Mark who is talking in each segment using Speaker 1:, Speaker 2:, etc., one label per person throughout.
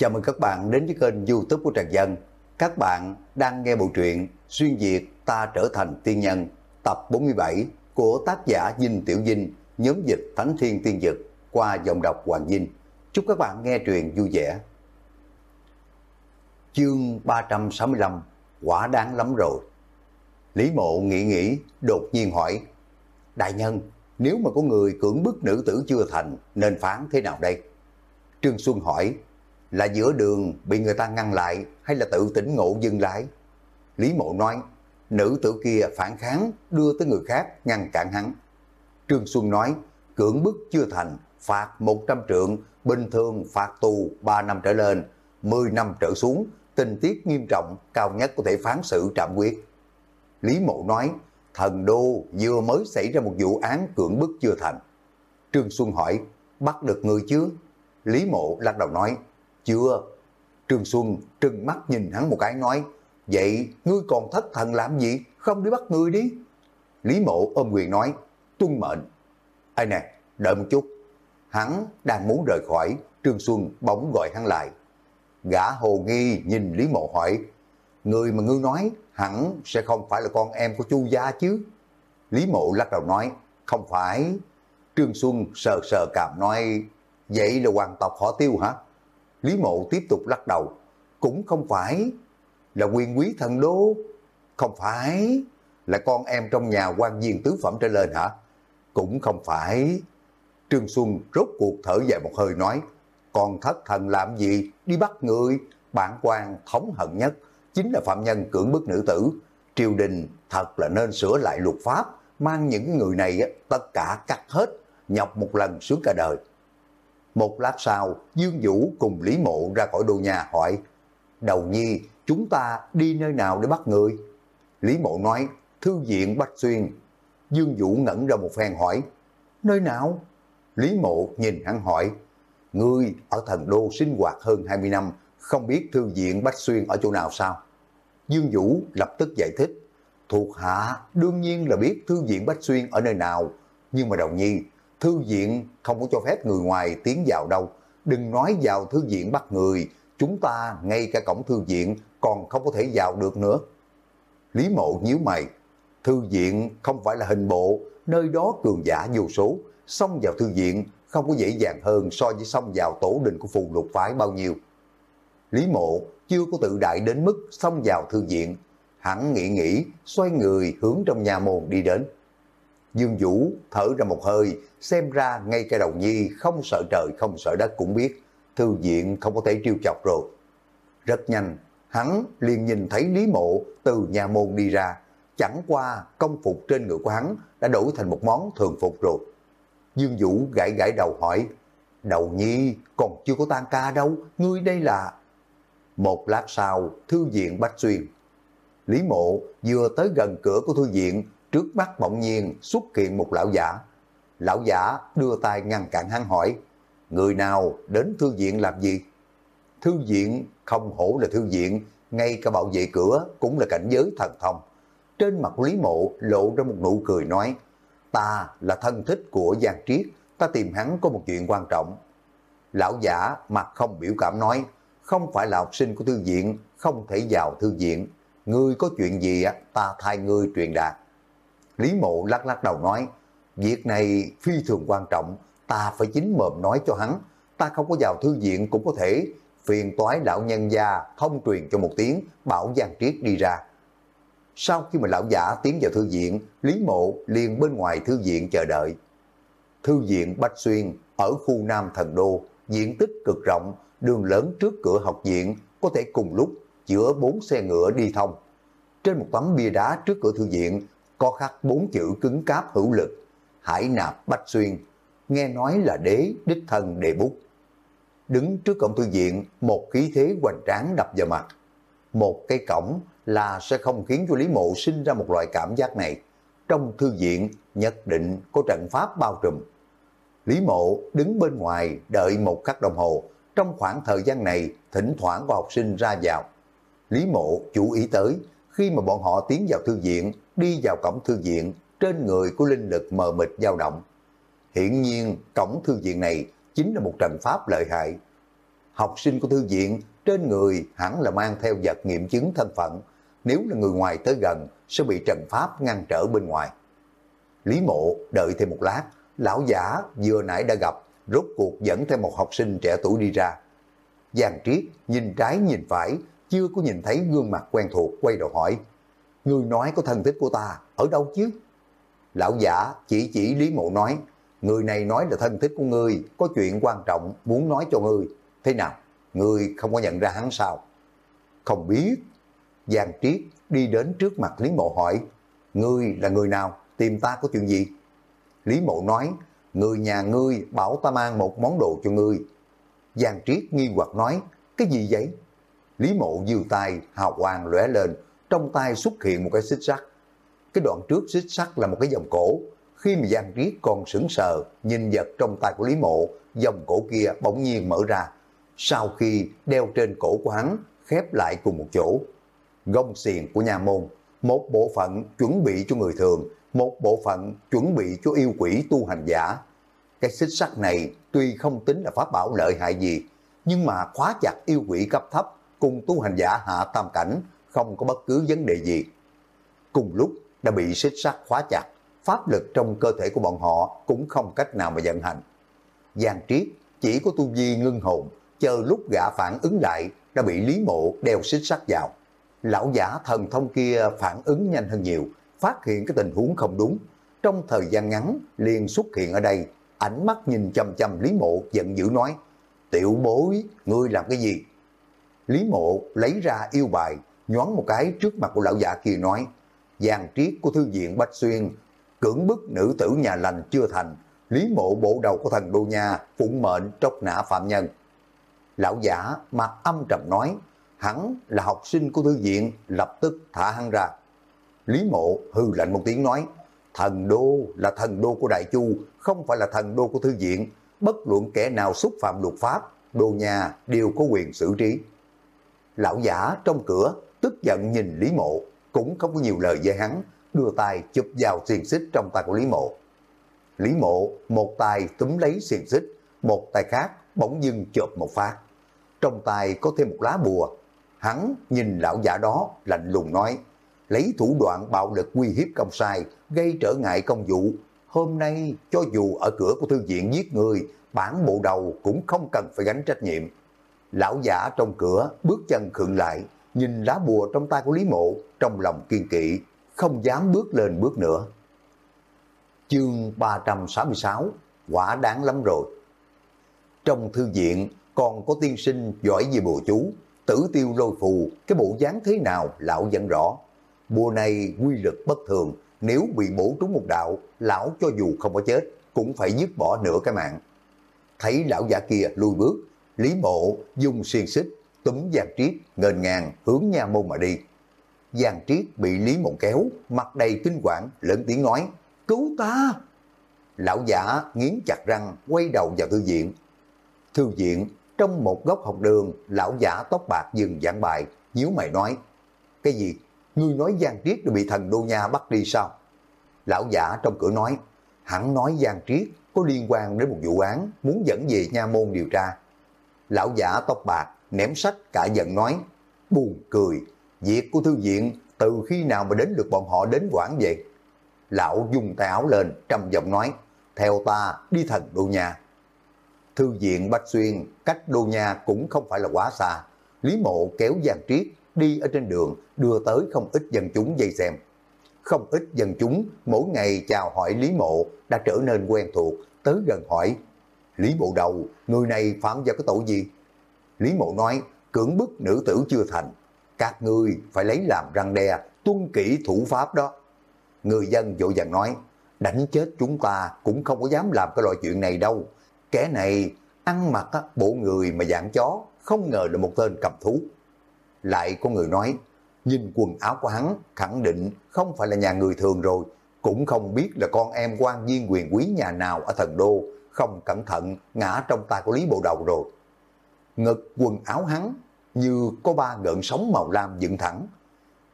Speaker 1: Chào mừng các bạn đến với kênh youtube của Trần Dân. Các bạn đang nghe bộ truyện Xuyên Việt Ta Trở Thành Tiên Nhân tập 47 của tác giả Dinh Tiểu Dinh, nhóm dịch Thánh Thiên Tiên Dực qua giọng đọc Hoàng Dinh. Chúc các bạn nghe truyện vui vẻ. Chương 365 Quả đáng lắm rồi. Lý mộ nghĩ nghĩ, đột nhiên hỏi Đại nhân, nếu mà có người cưỡng bức nữ tử chưa thành nên phán thế nào đây? Trương Xuân hỏi là giữa đường bị người ta ngăn lại hay là tự tỉnh ngộ dừng lại? Lý Mộ nói, nữ tử kia phản kháng đưa tới người khác ngăn cản hắn. Trương Xuân nói, cưỡng bức chưa thành, phạt 100 trượng, bình thường phạt tù 3 năm trở lên, 10 năm trở xuống, tình tiết nghiêm trọng, cao nhất có thể phán xử trạm quyết. Lý Mộ nói, thần đô vừa mới xảy ra một vụ án cưỡng bức chưa thành. Trương Xuân hỏi, bắt được người chứ Lý Mộ lắc đầu nói, chưa. Trương Xuân trừng mắt nhìn hắn một cái nói, vậy ngươi còn thất thần làm gì, không đi bắt ngươi đi. Lý Mộ ôm quyền nói, tuân mệnh. Ê nè, đợi một chút. Hắn đang muốn rời khỏi, Trương Xuân bỗng gọi hắn lại. Gã hồ nghi nhìn Lý Mộ hỏi, người mà ngươi nói hẳn sẽ không phải là con em của Chu gia chứ. Lý Mộ lắc đầu nói, không phải. Trương Xuân sờ sờ cảm nói, vậy là hoàng tộc họ tiêu hả? Lý Mộ tiếp tục lắc đầu, cũng không phải là quyền quý thần đô, không phải là con em trong nhà quan viên tứ phẩm trở lên hả? Cũng không phải. Trương Xuân rốt cuộc thở dài một hơi nói, còn thất thần làm gì, đi bắt người, bản quan thống hận nhất, chính là phạm nhân cưỡng bức nữ tử. Triều đình thật là nên sửa lại luật pháp, mang những người này tất cả cắt hết, nhọc một lần xuống cả đời. Một lát sau, Dương Vũ cùng Lý Mộ ra khỏi đô nhà hỏi, Đầu nhi, chúng ta đi nơi nào để bắt người? Lý Mộ nói, Thư viện Bách Xuyên. Dương Vũ ngẩn ra một phen hỏi, Nơi nào? Lý Mộ nhìn hắn hỏi, Ngươi ở thần đô sinh hoạt hơn 20 năm, không biết Thư viện Bách Xuyên ở chỗ nào sao? Dương Vũ lập tức giải thích, thuộc hạ đương nhiên là biết Thư viện Bách Xuyên ở nơi nào, nhưng mà đầu nhi, thư viện không có cho phép người ngoài tiến vào đâu. Đừng nói vào thư viện bắt người, chúng ta ngay cả cổng thư viện còn không có thể vào được nữa. Lý mộ nhíu mày, thư viện không phải là hình bộ, nơi đó cường giả vô số, xông vào thư viện không có dễ dàng hơn so với xông vào tổ đình của phù lục phái bao nhiêu. Lý mộ chưa có tự đại đến mức xông vào thư viện, hắn nghĩ nghĩ, xoay người hướng trong nhà môn đi đến. Dương Vũ thở ra một hơi, xem ra ngay cái đầu nhi không sợ trời không sợ đất cũng biết, thư viện không có thể triêu chọc rồi. Rất nhanh, hắn liền nhìn thấy Lý Mộ từ nhà môn đi ra, chẳng qua công phục trên người của hắn đã đổi thành một món thường phục rồi. Dương Vũ gãi gãi đầu hỏi, đầu nhi còn chưa có tan ca đâu, ngươi đây là... Một lát sau, thư viện Bách Xuyên. Lý Mộ vừa tới gần cửa của thư viện trước mắt bỗng nhiên xuất hiện một lão giả. Lão giả đưa tay ngăn cản hắn hỏi, người nào đến thư viện làm gì? Thư viện không hổ là thư viện, ngay cả bảo vệ cửa cũng là cảnh giới thần thông. Trên mặt Lý Mộ lộ ra một nụ cười nói, ta là thân thích của Giang Triết, ta tìm hắn có một chuyện quan trọng. Lão giả mặt không biểu cảm nói, không phải là học sinh của thư viện, không thể vào thư viện. Ngươi có chuyện gì ta thay ngươi truyền đạt. Lý mộ lắc lắc đầu nói, việc này phi thường quan trọng, ta phải chính mồm nói cho hắn, ta không có vào thư viện cũng có thể phiền toái lão nhân gia thông truyền cho một tiếng bảo Giang Triết đi ra. Sau khi mà lão giả tiến vào thư viện, Lý Mộ liền bên ngoài thư viện chờ đợi. Thư viện Bách Xuyên ở khu Nam Thần Đô, diện tích cực rộng, đường lớn trước cửa học viện có thể cùng lúc chữa bốn xe ngựa đi thông. Trên một tấm bia đá trước cửa thư viện có khắc bốn chữ cứng cáp hữu lực, hải nạp bách xuyên, nghe nói là đế đích thân đề bút. Đứng trước cổng thư viện, một khí thế hoành tráng đập vào mặt. Một cái cổng là sẽ không khiến cho Lý Mộ sinh ra một loại cảm giác này. Trong thư viện nhất định có trận pháp bao trùm. Lý Mộ đứng bên ngoài đợi một khắc đồng hồ. Trong khoảng thời gian này, thỉnh thoảng có học sinh ra vào. Lý Mộ chú ý tới, khi mà bọn họ tiến vào thư viện, đi vào cổng thư viện, trên người của linh lực mờ mịt dao động. Hiện nhiên, cổng thư viện này chính là một trận pháp lợi hại. học sinh của thư viện trên người hẳn là mang theo vật nghiệm chứng thân phận, nếu là người ngoài tới gần sẽ bị trận pháp ngăn trở bên ngoài. Lý mộ đợi thêm một lát, lão giả vừa nãy đã gặp, rốt cuộc dẫn theo một học sinh trẻ tuổi đi ra. Giang Triết nhìn trái nhìn phải, chưa có nhìn thấy gương mặt quen thuộc quay đầu hỏi, Người nói có thân thích của ta, ở đâu chứ? Lão giả chỉ chỉ Lý Mộ nói, người này nói là thân thích của ngươi, có chuyện quan trọng muốn nói cho ngươi. Thế nào, ngươi không có nhận ra hắn sao? Không biết. Giang Triết đi đến trước mặt Lý Mộ hỏi, ngươi là người nào, tìm ta có chuyện gì? Lý Mộ nói, người nhà ngươi bảo ta mang một món đồ cho ngươi. Giang Triết nghi hoặc nói, cái gì vậy? Lý Mộ dư tay, hào quang lóe lên, trong tay xuất hiện một cái xích sắt. Cái đoạn trước xích sắt là một cái vòng cổ. Khi mà Giang Triết còn sững sờ, nhìn vật trong tay của Lý Mộ, vòng cổ kia bỗng nhiên mở ra. Sau khi đeo trên cổ của hắn, khép lại cùng một chỗ. Gông xiềng của nhà môn, một bộ phận chuẩn bị cho người thường, một bộ phận chuẩn bị cho yêu quỷ tu hành giả. Cái xích sắt này tuy không tính là pháp bảo lợi hại gì, nhưng mà khóa chặt yêu quỷ cấp thấp cùng tu hành giả hạ tam cảnh không có bất cứ vấn đề gì. Cùng lúc đã bị xích sắt khóa chặt, pháp lực trong cơ thể của bọn họ cũng không cách nào mà vận hành. Giang Triết chỉ có tu vi ngưng hồn, chờ lúc gã phản ứng lại đã bị Lý Mộ đeo xích sắt vào. Lão giả thần thông kia phản ứng nhanh hơn nhiều, phát hiện cái tình huống không đúng. Trong thời gian ngắn liền xuất hiện ở đây, ánh mắt nhìn chăm chăm Lý Mộ giận dữ nói, tiểu bối, ngươi làm cái gì? Lý Mộ lấy ra yêu bài, nhoáng một cái trước mặt của lão giả kia nói, giàn triết của thư viện Bách Xuyên, cưỡng bức nữ tử nhà lành chưa thành, lý mộ bộ đầu của thần đô nhà, phụng mệnh tróc nã phạm nhân. Lão giả mặt âm trầm nói, hắn là học sinh của thư viện, lập tức thả hắn ra. Lý mộ hư lạnh một tiếng nói, thần đô là thần đô của Đại Chu, không phải là thần đô của thư viện, bất luận kẻ nào xúc phạm luật pháp, đô nhà đều có quyền xử trí. Lão giả trong cửa tức giận nhìn Lý Mộ, cũng không có nhiều lời với hắn, đưa tay chụp vào xiềng xích trong tay của Lý Mộ. Lý Mộ một tay túm lấy xiềng xích, một tay khác bỗng dưng chộp một phát. Trong tay có thêm một lá bùa. Hắn nhìn lão giả đó lạnh lùng nói, lấy thủ đoạn bạo lực uy hiếp công sai, gây trở ngại công vụ. Hôm nay cho dù ở cửa của thư viện giết người, bản bộ đầu cũng không cần phải gánh trách nhiệm. Lão giả trong cửa bước chân khựng lại, nhìn lá bùa trong tay của Lý Mộ, trong lòng kiên kỵ, không dám bước lên bước nữa. Chương 366, quả đáng lắm rồi. Trong thư viện còn có tiên sinh giỏi về bùa chú, tử tiêu lôi phù, cái bộ dáng thế nào lão vẫn rõ. Bùa này quy lực bất thường, nếu bị bổ trúng một đạo, lão cho dù không có chết, cũng phải dứt bỏ nửa cái mạng. Thấy lão giả kia lùi bước, Lý Mộ dùng xiên xích túm Giang Triết ngền ngang hướng nha môn mà đi. Giang Triết bị Lý Mộng kéo, mặt đầy kinh quản, lớn tiếng nói, cứu ta! Lão giả nghiến chặt răng, quay đầu vào thư viện. Thư viện, trong một góc học đường, lão giả tóc bạc dừng giảng bài, nhíu mày nói, cái gì? Ngươi nói Giang Triết đã bị thần Đô Nha bắt đi sao? Lão giả trong cửa nói, hẳn nói Giang Triết có liên quan đến một vụ án muốn dẫn về nha môn điều tra. Lão giả tóc bạc ném sách cả giận nói, buồn cười, việc của thư viện từ khi nào mà đến được bọn họ đến quảng vậy? Lão dùng tay áo lên, trầm giọng nói, theo ta đi thần đô nhà. Thư viện Bách Xuyên cách đô nhà cũng không phải là quá xa. Lý mộ kéo Giang Triết đi ở trên đường đưa tới không ít dân chúng dây xem. Không ít dân chúng mỗi ngày chào hỏi Lý mộ đã trở nên quen thuộc, tới gần hỏi Lý bộ đầu, người này phạm vào cái tội gì? Lý Mộ nói, cưỡng bức nữ tử chưa thành. Các ngươi phải lấy làm răng đe, tuân kỹ thủ pháp đó. Người dân vội vàng nói, đánh chết chúng ta cũng không có dám làm cái loại chuyện này đâu. Kẻ này ăn mặc bộ người mà dạng chó, không ngờ là một tên cầm thú. Lại có người nói, nhìn quần áo của hắn khẳng định không phải là nhà người thường rồi, cũng không biết là con em quan viên quyền quý nhà nào ở thần đô, không cẩn thận ngã trong tay của Lý Bộ Đầu rồi ngực quần áo hắn như có ba gợn sóng màu lam dựng thẳng.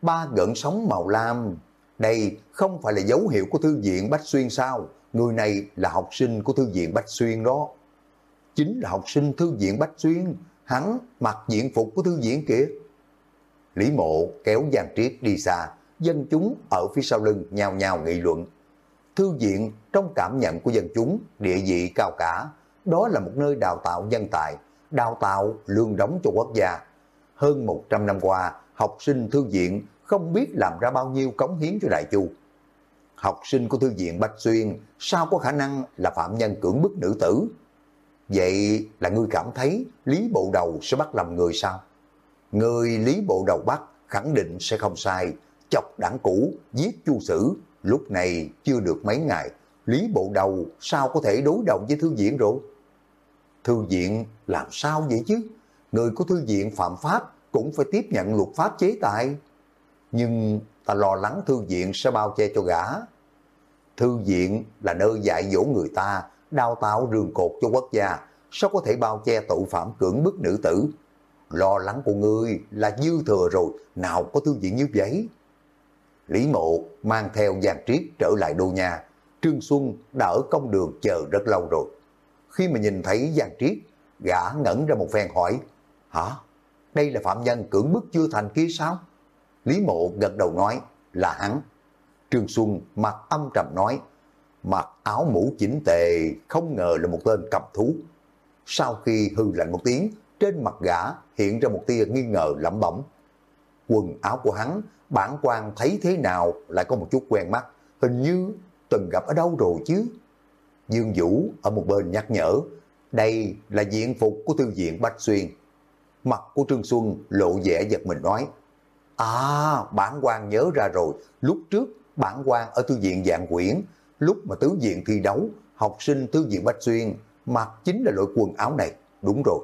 Speaker 1: Ba gợn sóng màu lam, đây không phải là dấu hiệu của thư viện Bách Xuyên sao? Người này là học sinh của thư viện Bách Xuyên đó. Chính là học sinh thư viện Bách Xuyên, hắn mặc diện phục của thư viện kia. Lý mộ kéo Giang Triết đi xa, dân chúng ở phía sau lưng nhào nhào nghị luận. Thư viện trong cảm nhận của dân chúng, địa vị cao cả, đó là một nơi đào tạo nhân tài, đào tạo lương đóng cho quốc gia. Hơn 100 năm qua, học sinh thư viện không biết làm ra bao nhiêu cống hiến cho Đại Chu. Học sinh của thư viện Bạch Xuyên sao có khả năng là phạm nhân cưỡng bức nữ tử? Vậy là ngươi cảm thấy Lý Bộ Đầu sẽ bắt làm người sao? Người Lý Bộ Đầu bắt khẳng định sẽ không sai, chọc đảng cũ, giết chu sử, lúc này chưa được mấy ngày, Lý Bộ Đầu sao có thể đối đầu với thư viện rồi? Thư viện làm sao vậy chứ? Người của thư viện phạm pháp cũng phải tiếp nhận luật pháp chế tài. Nhưng ta lo lắng thư viện sẽ bao che cho gã. Thư viện là nơi dạy dỗ người ta, đào tạo rường cột cho quốc gia, sao có thể bao che tội phạm cưỡng bức nữ tử? Lo lắng của ngươi là dư thừa rồi, nào có thư viện như vậy? Lý Mộ mang theo giàn Triết trở lại đô nhà. Trương Xuân đã ở công đường chờ rất lâu rồi. Khi mà nhìn thấy Giang Triết, gã ngẩn ra một phen hỏi, Hả? Đây là phạm nhân cưỡng bức chưa thành kia sao? Lý Mộ gật đầu nói, là hắn. Trương Xuân mặt âm trầm nói, mặc áo mũ chỉnh tề, không ngờ là một tên cầm thú. Sau khi hư lạnh một tiếng, trên mặt gã hiện ra một tia nghi ngờ lẩm bẩm. Quần áo của hắn, bản quan thấy thế nào lại có một chút quen mắt, hình như từng gặp ở đâu rồi chứ. Dương Vũ ở một bên nhắc nhở, đây là diện phục của thư viện Bách Xuyên. Mặt của Trương Xuân lộ vẻ giật mình nói, À, bản quan nhớ ra rồi, lúc trước bản quan ở thư viện dạng quyển, lúc mà tứ diện thi đấu, học sinh thư viện Bách Xuyên mặc chính là loại quần áo này. Đúng rồi,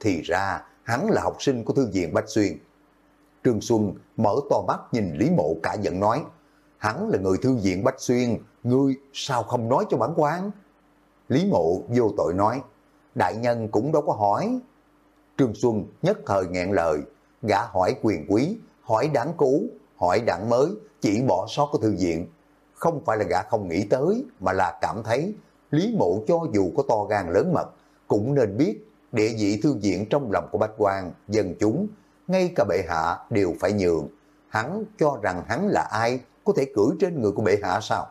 Speaker 1: thì ra hắn là học sinh của thư viện Bách Xuyên. Trương Xuân mở to mắt nhìn Lý Mộ cả giận nói, hắn là người thư viện Bách Xuyên, ngươi sao không nói cho bản quan? Lý Mộ vô tội nói, đại nhân cũng đâu có hỏi. Trương Xuân nhất thời nghẹn lời, gã hỏi quyền quý, hỏi đảng cũ, hỏi đảng mới, chỉ bỏ sót cái thư viện. Không phải là gã không nghĩ tới, mà là cảm thấy Lý Mộ cho dù có to gan lớn mật, cũng nên biết địa vị thư viện trong lòng của Bách quan dân chúng, ngay cả bệ hạ đều phải nhường. Hắn cho rằng hắn là ai, có thể cưỡi trên người của bệ hạ sao?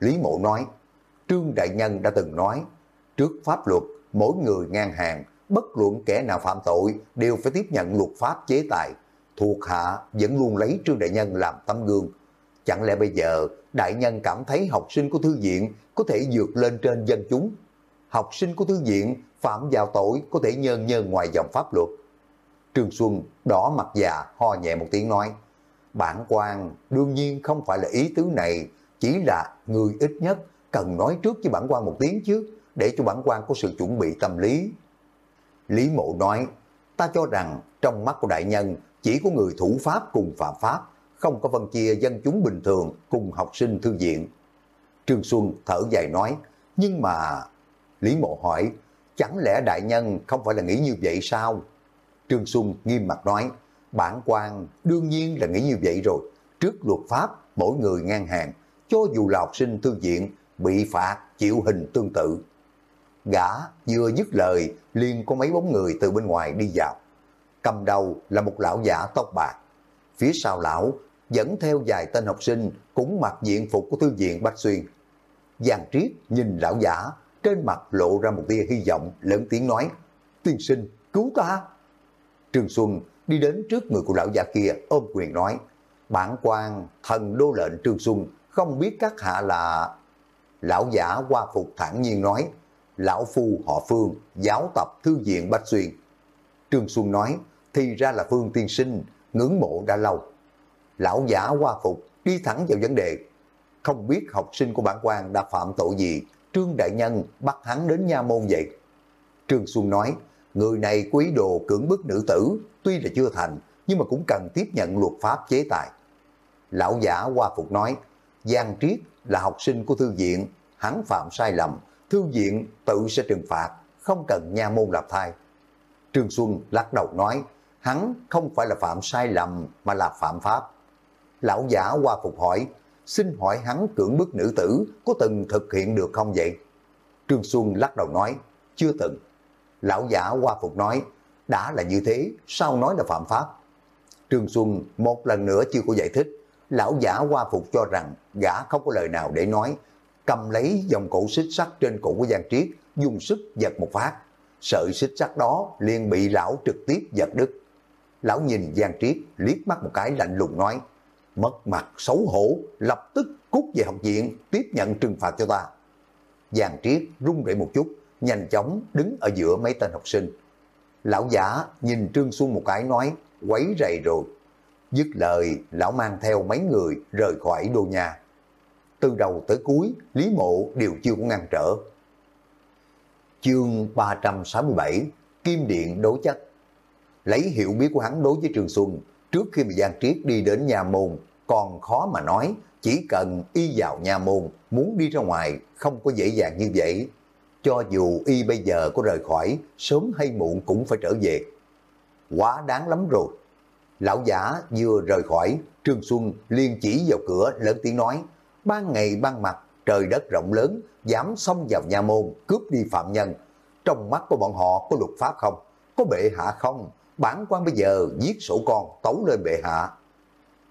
Speaker 1: Lý Mộ nói, Trương Đại Nhân đã từng nói, trước pháp luật, mỗi người ngang hàng, bất luận kẻ nào phạm tội đều phải tiếp nhận luật pháp chế tài. Thuộc hạ vẫn luôn lấy Trương Đại Nhân làm tấm gương. Chẳng lẽ bây giờ Đại Nhân cảm thấy học sinh của thư viện có thể vượt lên trên dân chúng? Học sinh của thư viện phạm vào tội có thể nhơn nhơn ngoài dòng pháp luật. Trương Xuân đỏ mặt già ho nhẹ một tiếng nói, bản quan đương nhiên không phải là ý tứ này, chỉ là người ít nhất cần nói trước với bản quan một tiếng trước, để cho bản quan có sự chuẩn bị tâm lý. Lý Mộ nói, ta cho rằng trong mắt của đại nhân chỉ có người thủ pháp cùng phạm pháp, không có phân chia dân chúng bình thường cùng học sinh thư viện. Trương Xuân thở dài nói, nhưng mà... Lý Mộ hỏi, chẳng lẽ đại nhân không phải là nghĩ như vậy sao? Trương Xuân nghiêm mặt nói, bản quan đương nhiên là nghĩ như vậy rồi. Trước luật pháp, mỗi người ngang hàng, cho dù là học sinh thư viện, bị phạt, chịu hình tương tự. Gã vừa dứt lời, liền có mấy bóng người từ bên ngoài đi vào. Cầm đầu là một lão giả tóc bạc. Phía sau lão dẫn theo vài tên học sinh cũng mặc diện phục của thư viện Bách Xuyên. Giang Triết nhìn lão giả, trên mặt lộ ra một tia hy vọng, lớn tiếng nói, tiên sinh, cứu ta. Trương Xuân đi đến trước người của lão già kia ôm quyền nói, bản quan thần đô lệnh Trương Xuân không biết các hạ là... Lão giả qua phục thẳng nhiên nói, lão phu họ Phương, giáo tập thư viện Bách Xuyên. Trương Xuân nói, thì ra là Phương tiên sinh, ngưỡng mộ đã lâu. Lão giả qua phục, đi thẳng vào vấn đề. Không biết học sinh của bản quan đã phạm tội gì, Trương Đại Nhân bắt hắn đến nha môn vậy. Trương Xuân nói, người này quý đồ cưỡng bức nữ tử, tuy là chưa thành, nhưng mà cũng cần tiếp nhận luật pháp chế tài. Lão giả qua phục nói, Giang Triết là học sinh của thư viện, hắn phạm sai lầm, thư viện tự sẽ trừng phạt, không cần nha môn lập thai. Trương Xuân lắc đầu nói, hắn không phải là phạm sai lầm mà là phạm pháp. Lão giả qua phục hỏi, xin hỏi hắn cưỡng bức nữ tử có từng thực hiện được không vậy? Trương Xuân lắc đầu nói, chưa từng. Lão giả qua phục nói, đã là như thế, sao nói là phạm pháp? Trương Xuân một lần nữa chưa có giải thích, lão giả qua phục cho rằng gã không có lời nào để nói, cầm lấy dòng cổ xích sắt trên cổ của Giang Triết, dùng sức giật một phát. Sợi xích sắt đó liền bị lão trực tiếp giật đứt. Lão nhìn Giang Triết liếc mắt một cái lạnh lùng nói, mất mặt xấu hổ, lập tức cút về học viện, tiếp nhận trừng phạt cho ta. Giang Triết run rẩy một chút, nhanh chóng đứng ở giữa mấy tên học sinh. Lão giả nhìn Trương Xuân một cái nói, quấy rầy rồi. Dứt lời, lão mang theo mấy người rời khỏi đô nhà. Từ đầu tới cuối, Lý Mộ đều chưa có ngăn trở. Chương 367 Kim Điện đối chất Lấy hiểu biết của hắn đối với Trường Xuân, trước khi mà Giang Triết đi đến nhà môn, còn khó mà nói, chỉ cần y vào nhà môn, muốn đi ra ngoài, không có dễ dàng như vậy. Cho dù y bây giờ có rời khỏi, sớm hay muộn cũng phải trở về. Quá đáng lắm rồi. Lão giả vừa rời khỏi, Trương Xuân liên chỉ vào cửa lớn tiếng nói, ban ngày ban mặt, trời đất rộng lớn, dám xông vào nhà môn, cướp đi phạm nhân. Trong mắt của bọn họ có luật pháp không? Có bệ hạ không? Bản quan bây giờ giết sổ con, tấu lên bệ hạ.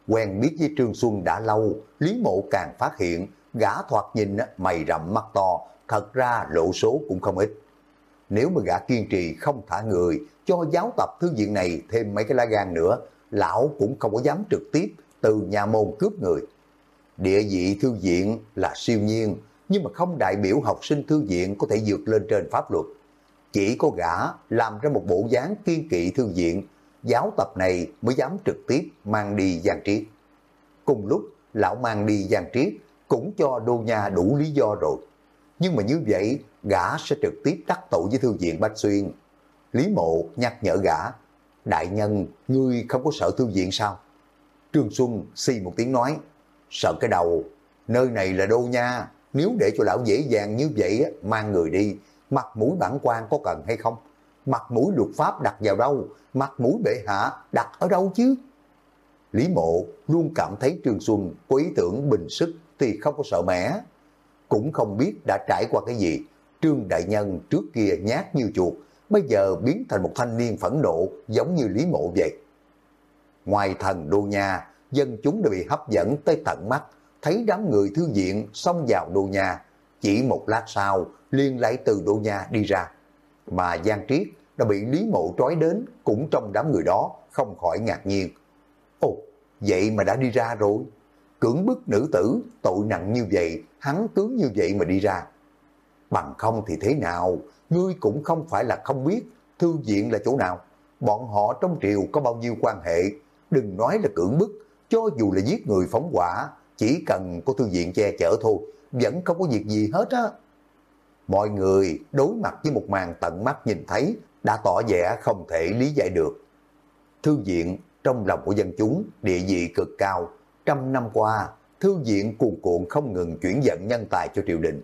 Speaker 1: Quen biết với Trương Xuân đã lâu, Lý Mộ càng phát hiện, gã thoạt nhìn mày rậm mắt to, thật ra lộ số cũng không ít. Nếu mà gã kiên trì không thả người, cho giáo tập thư viện này thêm mấy cái lá gan nữa, lão cũng không có dám trực tiếp từ nhà môn cướp người. Địa vị thư viện là siêu nhiên, nhưng mà không đại biểu học sinh thư viện có thể vượt lên trên pháp luật. Chỉ có gã làm ra một bộ dáng kiên kỵ thư viện, giáo tập này mới dám trực tiếp mang đi Giang Triết. Cùng lúc, lão mang đi Giang Triết cũng cho Đô nhà đủ lý do rồi. Nhưng mà như vậy, gã sẽ trực tiếp đắc tội với thư viện Bách Xuyên. Lý Mộ nhắc nhở gã, đại nhân, ngươi không có sợ thư viện sao? Trương Xuân xì một tiếng nói, sợ cái đầu, nơi này là Đô Nha, nếu để cho lão dễ dàng như vậy mang người đi, mặt mũi bản quan có cần hay không? Mặt mũi luật pháp đặt vào đâu? Mặt mũi bệ hạ đặt ở đâu chứ? Lý mộ luôn cảm thấy Trương Xuân có ý tưởng bình sức thì không có sợ mẻ. Cũng không biết đã trải qua cái gì. Trương Đại Nhân trước kia nhát như chuột, bây giờ biến thành một thanh niên phẫn nộ giống như Lý mộ vậy. Ngoài thần đô nhà, dân chúng đã bị hấp dẫn tới tận mắt, thấy đám người thư viện xông vào đô nhà. Chỉ một lát sau, liên lại từ đô nhà đi ra. Mà Giang Triết đã bị Lý Mộ trói đến cũng trong đám người đó, không khỏi ngạc nhiên. Ồ, vậy mà đã đi ra rồi. Cưỡng bức nữ tử, tội nặng như vậy, hắn cứ như vậy mà đi ra. Bằng không thì thế nào, ngươi cũng không phải là không biết thư viện là chỗ nào. Bọn họ trong triều có bao nhiêu quan hệ, đừng nói là cưỡng bức, cho dù là giết người phóng quả, chỉ cần có thư viện che chở thôi, vẫn không có việc gì hết á. Mọi người đối mặt với một màn tận mắt nhìn thấy đã tỏ vẻ không thể lý giải được. Thư viện trong lòng của dân chúng địa vị cực cao, trăm năm qua thư viện cuồn cuộn không ngừng chuyển dẫn nhân tài cho triều đình.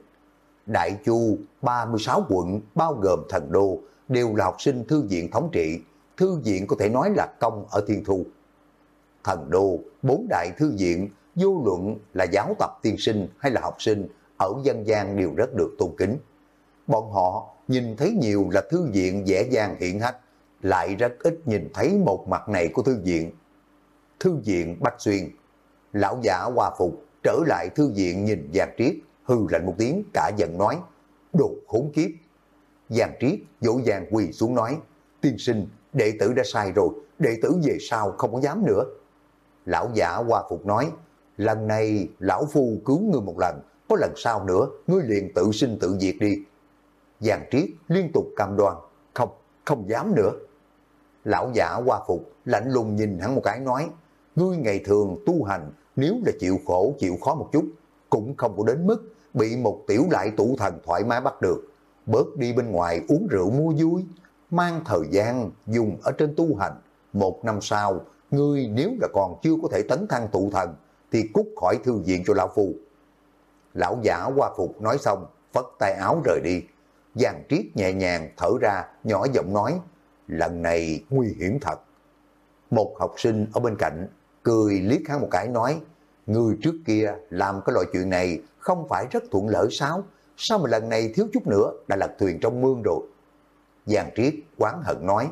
Speaker 1: Đại Chu, 36 quận bao gồm thần đô đều là học sinh thư viện thống trị, thư viện có thể nói là công ở thiên thu. Thần đô, bốn đại thư viện, vô luận là giáo tập tiên sinh hay là học sinh, ở dân gian đều rất được tôn kính. Bọn họ nhìn thấy nhiều là thư viện dễ dàng hiện hách, lại rất ít nhìn thấy một mặt này của thư viện. Thư viện Bách Xuyên, lão giả hòa phục, trở lại thư viện nhìn Giang Triết, hư lạnh một tiếng cả giận nói, đồ khốn kiếp. Giàn Triết dỗ dàng quỳ xuống nói, tiên sinh, đệ tử đã sai rồi, đệ tử về sau không có dám nữa. Lão giả qua phục nói, lần này lão phu cứu ngươi một lần, có lần sau nữa, ngươi liền tự sinh tự diệt đi. Giàn Triết liên tục cam đoan, không, không dám nữa. Lão giả qua phục, lạnh lùng nhìn hắn một cái nói, ngươi ngày thường tu hành, nếu là chịu khổ, chịu khó một chút, cũng không có đến mức bị một tiểu lại tụ thần thoải mái bắt được. Bớt đi bên ngoài uống rượu mua vui, mang thời gian dùng ở trên tu hành. Một năm sau, ngươi nếu là còn chưa có thể tấn thăng tụ thần, thì cút khỏi thư viện cho lão phu. Lão giả qua phục nói xong, phất tay áo rời đi. Giang Triết nhẹ nhàng thở ra, nhỏ giọng nói, lần này nguy hiểm thật. Một học sinh ở bên cạnh, cười liếc hắn một cái nói, người trước kia làm cái loại chuyện này không phải rất thuận lợi sao? Sao mà lần này thiếu chút nữa đã lật thuyền trong mương rồi? Giang Triết quán hận nói,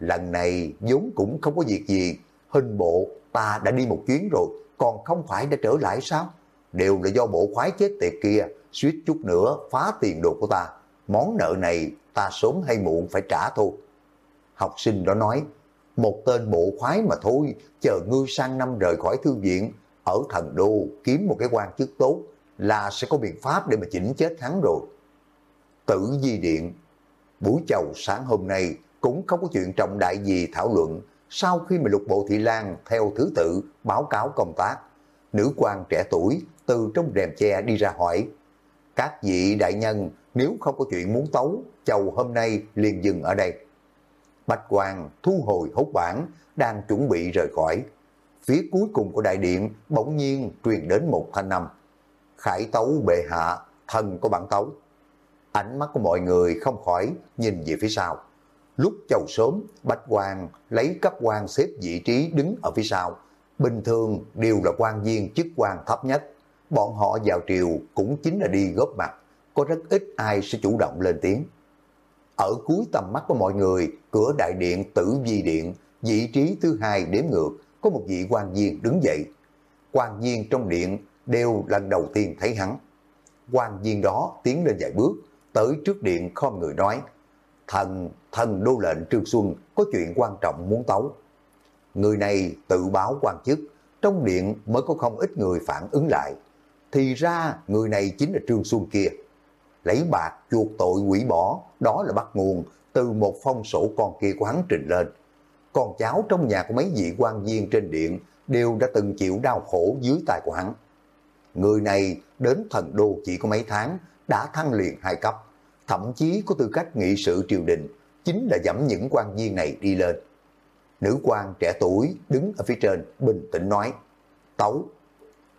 Speaker 1: lần này vốn cũng không có việc gì, hình bộ ta đã đi một chuyến rồi, còn không phải đã trở lại sao? Đều là do bộ khoái chết tiệt kia, suýt chút nữa phá tiền đồ của ta. Món nợ này ta sớm hay muộn phải trả thôi. Học sinh đó nói, một tên bộ khoái mà thôi, chờ ngươi sang năm rời khỏi thư viện, ở thần đô kiếm một cái quan chức tốt là sẽ có biện pháp để mà chỉnh chết hắn rồi. Tử di điện, buổi chầu sáng hôm nay cũng không có chuyện trọng đại gì thảo luận sau khi mà lục bộ thị lan theo thứ tự báo cáo công tác. Nữ quan trẻ tuổi từ trong rèm che đi ra hỏi, các vị đại nhân nếu không có chuyện muốn tấu, chầu hôm nay liền dừng ở đây. Bạch Hoàng thu hồi hốt bản, đang chuẩn bị rời khỏi. Phía cuối cùng của đại điện bỗng nhiên truyền đến một thanh âm. Khải tấu bệ hạ, thần có bản tấu. Ánh mắt của mọi người không khỏi nhìn về phía sau. Lúc chầu sớm, Bạch Hoàng lấy cấp quan xếp vị trí đứng ở phía sau. Bình thường đều là quan viên chức quan thấp nhất. Bọn họ vào triều cũng chính là đi góp mặt. Có rất ít ai sẽ chủ động lên tiếng. Ở cuối tầm mắt của mọi người, cửa đại điện tử vi điện, vị trí thứ hai đếm ngược, có một vị quan viên đứng dậy. Quan viên trong điện đều lần đầu tiên thấy hắn. Quan viên đó tiến lên vài bước, tới trước điện khom người nói, thần, thần đô lệnh Trương Xuân có chuyện quan trọng muốn tấu. Người này tự báo quan chức, trong điện mới có không ít người phản ứng lại. Thì ra người này chính là Trương Xuân kia. Lấy bạc chuột tội quỷ bỏ, đó là bắt nguồn từ một phong sổ con kia của hắn trình lên. con cháu trong nhà của mấy vị quan viên trên điện đều đã từng chịu đau khổ dưới tay của hắn. Người này đến thần đô chỉ có mấy tháng, đã thăng liền hai cấp, thậm chí có tư cách nghị sự triều đình, chính là dẫm những quan viên này đi lên. Nữ quan trẻ tuổi đứng ở phía trên bình tĩnh nói, Tấu.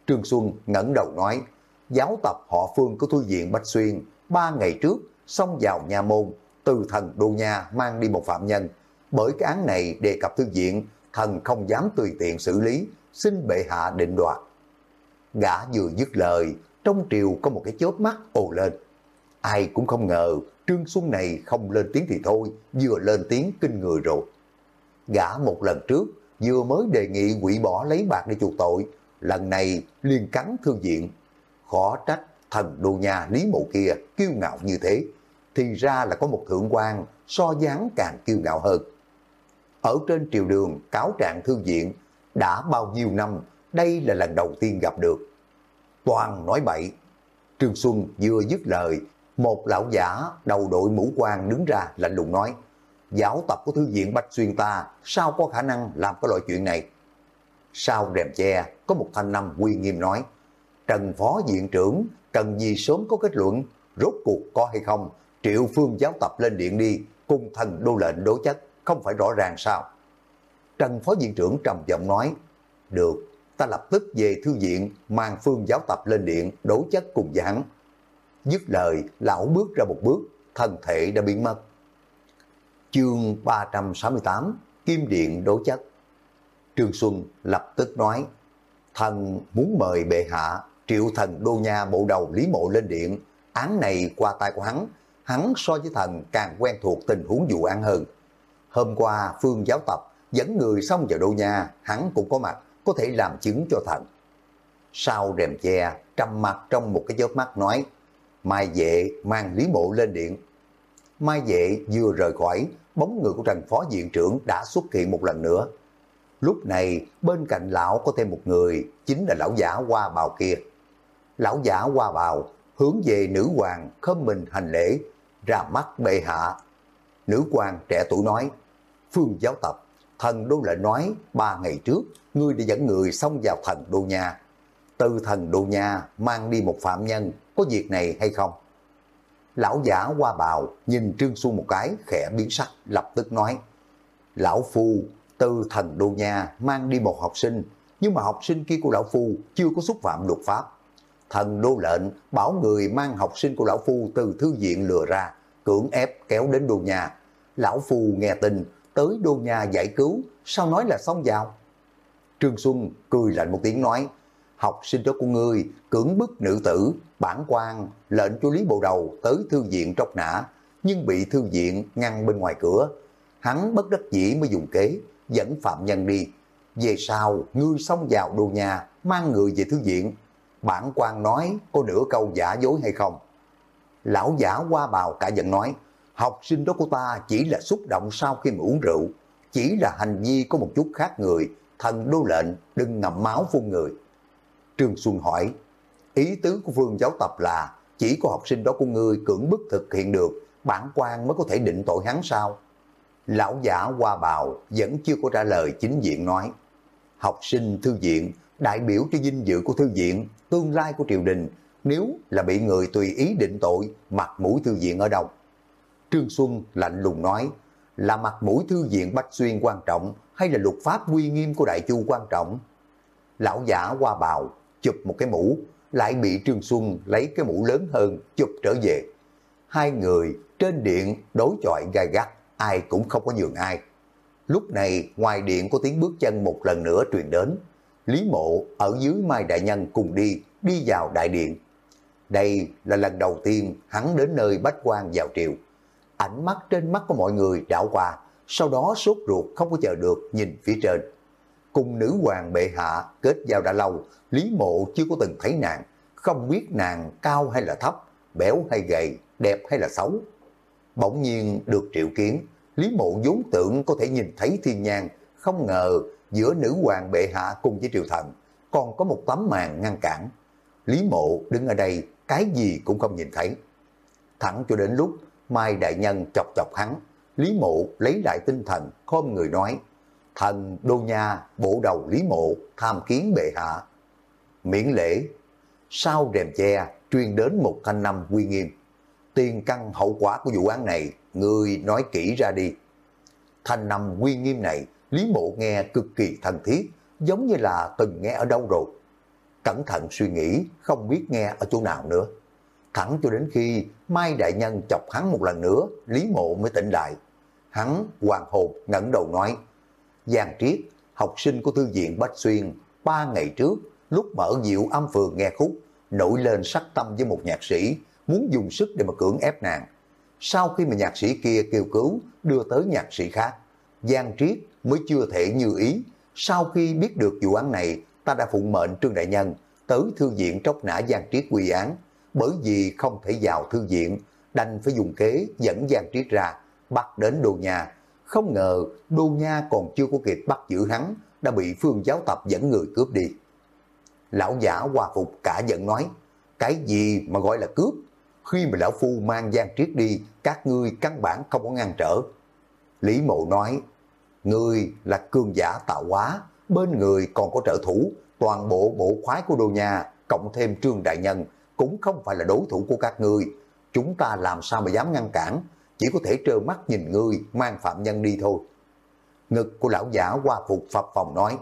Speaker 1: Trương Xuân ngẩng đầu nói, giáo tập họ phương của thư viện Bách Xuyên, ba ngày trước, xông vào nhà môn, từ thần đô nhà mang đi một phạm nhân. Bởi cái án này đề cập thư viện, thần không dám tùy tiện xử lý, xin bệ hạ định đoạt. Gã vừa dứt lời, trong triều có một cái chớp mắt ồ lên. Ai cũng không ngờ Trương Xuân này không lên tiếng thì thôi, vừa lên tiếng kinh người rồi. Gã một lần trước vừa mới đề nghị quỷ bỏ lấy bạc để chuộc tội, lần này liền cắn thương diện. Khó trách thần đô nhà Lý Mộ kia kiêu ngạo như thế, thì ra là có một thượng quan so dáng càng kiêu ngạo hơn. Ở trên triều đường cáo trạng thư viện đã bao nhiêu năm, đây là lần đầu tiên gặp được. Toàn nói bậy. Trương Xuân vừa dứt lời, một lão giả đầu đội mũ quan đứng ra lạnh lùng nói, giáo tập của thư viện Bách Xuyên ta sao có khả năng làm cái loại chuyện này. Sau rèm che có một thanh năm quy nghiêm nói, Trần Phó Viện trưởng cần gì sớm có kết luận, rốt cuộc có hay không, triệu phương giáo tập lên điện đi, cùng thần đô lệnh đối chất, không phải rõ ràng sao. Trần Phó Viện trưởng trầm giọng nói, được, ta lập tức về thư viện mang phương giáo tập lên điện đối chất cùng với hắn. Dứt lời, lão bước ra một bước, thân thể đã biến mất. Chương 368 Kim Điện đối chất Trương Xuân lập tức nói Thần muốn mời bệ hạ triệu thần đô nha bộ đầu Lý Mộ lên điện án này qua tay của hắn hắn so với thần càng quen thuộc tình huống vụ án hơn hôm qua Phương giáo tập dẫn người xong vào đô nha hắn cũng có mặt có thể làm chứng cho thần sau rèm che trầm mặt trong một cái chớp mắt nói Mai Vệ mang Lý Mộ lên điện Mai Vệ vừa rời khỏi bóng người của Trần Phó Viện trưởng đã xuất hiện một lần nữa. Lúc này, bên cạnh lão có thêm một người, chính là lão giả hoa bào kia. Lão giả hoa bào hướng về nữ hoàng khâm mình hành lễ, ra mắt bệ hạ. Nữ hoàng trẻ tuổi nói, Phương giáo tập, thần đô lệnh nói ba ngày trước, ngươi đã dẫn người xông vào thần đô nhà. Từ thần đô nhà mang đi một phạm nhân, có việc này hay không? Lão giả qua bào nhìn Trương Xu một cái khẽ biến sắc lập tức nói Lão Phu từ thần đô nhà mang đi một học sinh nhưng mà học sinh kia của Lão Phu chưa có xúc phạm luật pháp. Thần đô lệnh bảo người mang học sinh của Lão Phu từ thư viện lừa ra cưỡng ép kéo đến đô nhà. Lão Phu nghe tin tới đô nhà giải cứu sao nói là xong vào. Trương Xuân cười lạnh một tiếng nói học sinh đó của ngươi cưỡng bức nữ tử, bản quan lệnh cho Lý Bộ Đầu tới thư viện tróc nã, nhưng bị thư viện ngăn bên ngoài cửa. hắn bất đắc dĩ mới dùng kế, dẫn phạm nhân đi. Về sau, ngươi xông vào đô nhà, mang người về thư viện. Bản quan nói có nửa câu giả dối hay không? Lão giả qua bào cả giận nói, học sinh đó của ta chỉ là xúc động sau khi mà uống rượu, chỉ là hành vi có một chút khác người, thần đô lệnh đừng ngậm máu phun người. Trương Xuân hỏi, ý tứ của phương giáo tập là chỉ có học sinh đó của ngươi cưỡng bức thực hiện được, bản quan mới có thể định tội hắn sao? Lão giả qua bào vẫn chưa có trả lời chính diện nói, học sinh thư viện, đại biểu cho dinh dự của thư viện, tương lai của triều đình, nếu là bị người tùy ý định tội, mặt mũi thư viện ở đâu? Trương Xuân lạnh lùng nói, là mặt mũi thư viện Bách Xuyên quan trọng hay là luật pháp uy nghiêm của Đại Chu quan trọng? Lão giả qua bào, chụp một cái mũ, lại bị Trương Xuân lấy cái mũ lớn hơn chụp trở về. Hai người trên điện đối chọi gai gắt, ai cũng không có nhường ai. Lúc này ngoài điện có tiếng bước chân một lần nữa truyền đến. Lý mộ ở dưới Mai Đại Nhân cùng đi, đi vào đại điện. Đây là lần đầu tiên hắn đến nơi bách quan vào triều. Ánh mắt trên mắt của mọi người đảo qua, sau đó sốt ruột không có chờ được nhìn phía trên. Cùng nữ hoàng bệ hạ kết giao đã lâu, Lý mộ chưa có từng thấy nàng, không biết nàng cao hay là thấp, béo hay gầy, đẹp hay là xấu. Bỗng nhiên được triệu kiến, Lý mộ vốn tưởng có thể nhìn thấy thiên nhang, không ngờ giữa nữ hoàng bệ hạ cùng với triều thần, còn có một tấm màn ngăn cản. Lý mộ đứng ở đây, cái gì cũng không nhìn thấy. Thẳng cho đến lúc Mai Đại Nhân chọc chọc hắn, Lý mộ lấy lại tinh thần, khom người nói, thần đô nha, bộ đầu Lý mộ, tham kiến bệ hạ. Miễn lễ, sau rèm che, truyền đến một thanh năm quy nghiêm. Tiền căn hậu quả của vụ án này, người nói kỹ ra đi. Thanh năm quy nghiêm này, Lý mộ nghe cực kỳ thân thiết, giống như là từng nghe ở đâu rồi. Cẩn thận suy nghĩ, không biết nghe ở chỗ nào nữa. Thẳng cho đến khi Mai Đại Nhân chọc hắn một lần nữa, Lý Mộ mới tỉnh lại. Hắn hoàng hồn ngẩng đầu nói, Giang Triết, học sinh của thư viện Bách Xuyên, ba ngày trước, lúc mở diệu âm phường nghe khúc, nổi lên sắc tâm với một nhạc sĩ, muốn dùng sức để mà cưỡng ép nàng. Sau khi mà nhạc sĩ kia kêu cứu, đưa tới nhạc sĩ khác, Giang Triết mới chưa thể như ý. Sau khi biết được vụ án này, ta đã phụng mệnh Trương Đại Nhân tới thư viện tróc nã Giang Triết quy án, bởi vì không thể vào thư viện, đành phải dùng kế dẫn Giang Triết ra, bắt đến Đô Nha. Không ngờ Đô Nha còn chưa có kịp bắt giữ hắn, đã bị phương giáo tập dẫn người cướp đi. Lão giả hòa phục cả giận nói, cái gì mà gọi là cướp? Khi mà lão phu mang Giang Triết đi, các ngươi căn bản không có ngăn trở. Lý Mộ nói, ngươi là cương giả tạo hóa, bên người còn có trợ thủ, toàn bộ bộ khoái của Đô Nha, cộng thêm Trương Đại Nhân, cũng không phải là đối thủ của các ngươi. Chúng ta làm sao mà dám ngăn cản, chỉ có thể trơ mắt nhìn ngươi mang phạm nhân đi thôi. Ngực của lão giả qua phục phập phòng nói,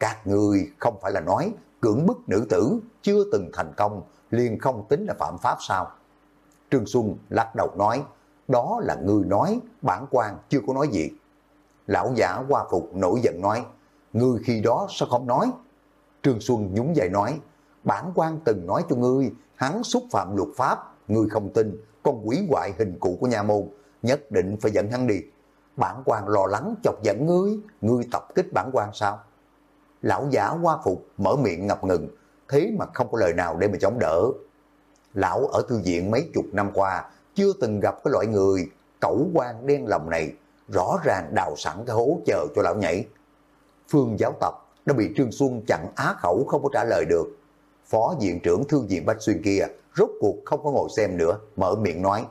Speaker 1: các ngươi không phải là nói cưỡng bức nữ tử chưa từng thành công liền không tính là phạm pháp sao? Trương Xuân lắc đầu nói, đó là ngươi nói, bản quan chưa có nói gì. Lão giả qua phục nổi giận nói, ngươi khi đó sao không nói? Trương Xuân nhún vai nói, bản quan từng nói cho ngươi, hắn xúc phạm luật pháp, người không tin, con quỷ hoại hình cụ của nhà môn, nhất định phải dẫn hắn đi. Bản quan lo lắng chọc giận ngươi, ngươi tập kích bản quan sao? Lão giả hoa phục mở miệng ngập ngừng, thế mà không có lời nào để mà chống đỡ. Lão ở thư viện mấy chục năm qua, chưa từng gặp cái loại người cẩu quan đen lòng này, rõ ràng đào sẵn cái hố chờ cho lão nhảy. Phương giáo tập đã bị Trương Xuân chặn á khẩu không có trả lời được. Phó viện trưởng thư viện Bách Xuyên kia rốt cuộc không có ngồi xem nữa, mở miệng nói.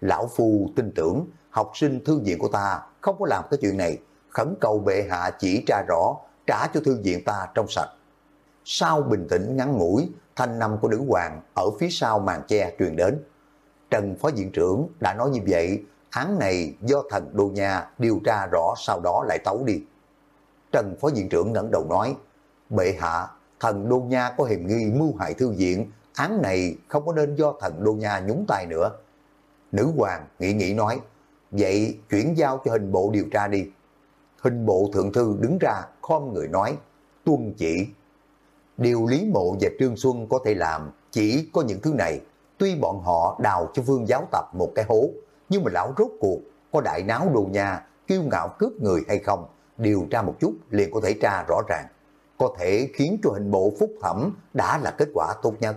Speaker 1: Lão Phu tin tưởng học sinh thư viện của ta không có làm cái chuyện này, khẩn cầu bệ hạ chỉ tra rõ, trả cho thư viện ta trong sạch. Sau bình tĩnh ngắn ngủi, thanh năm của nữ hoàng ở phía sau màn che truyền đến. Trần Phó Viện trưởng đã nói như vậy, án này do thần Đô Nha điều tra rõ sau đó lại tấu đi. Trần Phó Viện trưởng ngẩng đầu nói, bệ hạ, thần Đô Nha có hiểm nghi mưu hại thư viện, án này không có nên do thần Đô Nha nhúng tay nữa. Nữ hoàng nghĩ nghĩ nói, vậy chuyển giao cho hình bộ điều tra đi. Hình bộ thượng thư đứng ra khom người nói, tuân chỉ. Điều Lý Mộ và Trương Xuân có thể làm chỉ có những thứ này. Tuy bọn họ đào cho vương giáo tập một cái hố, nhưng mà lão rốt cuộc có đại náo đồ nhà, kiêu ngạo cướp người hay không, điều tra một chút liền có thể tra rõ ràng. Có thể khiến cho hình bộ phúc thẩm đã là kết quả tốt nhất.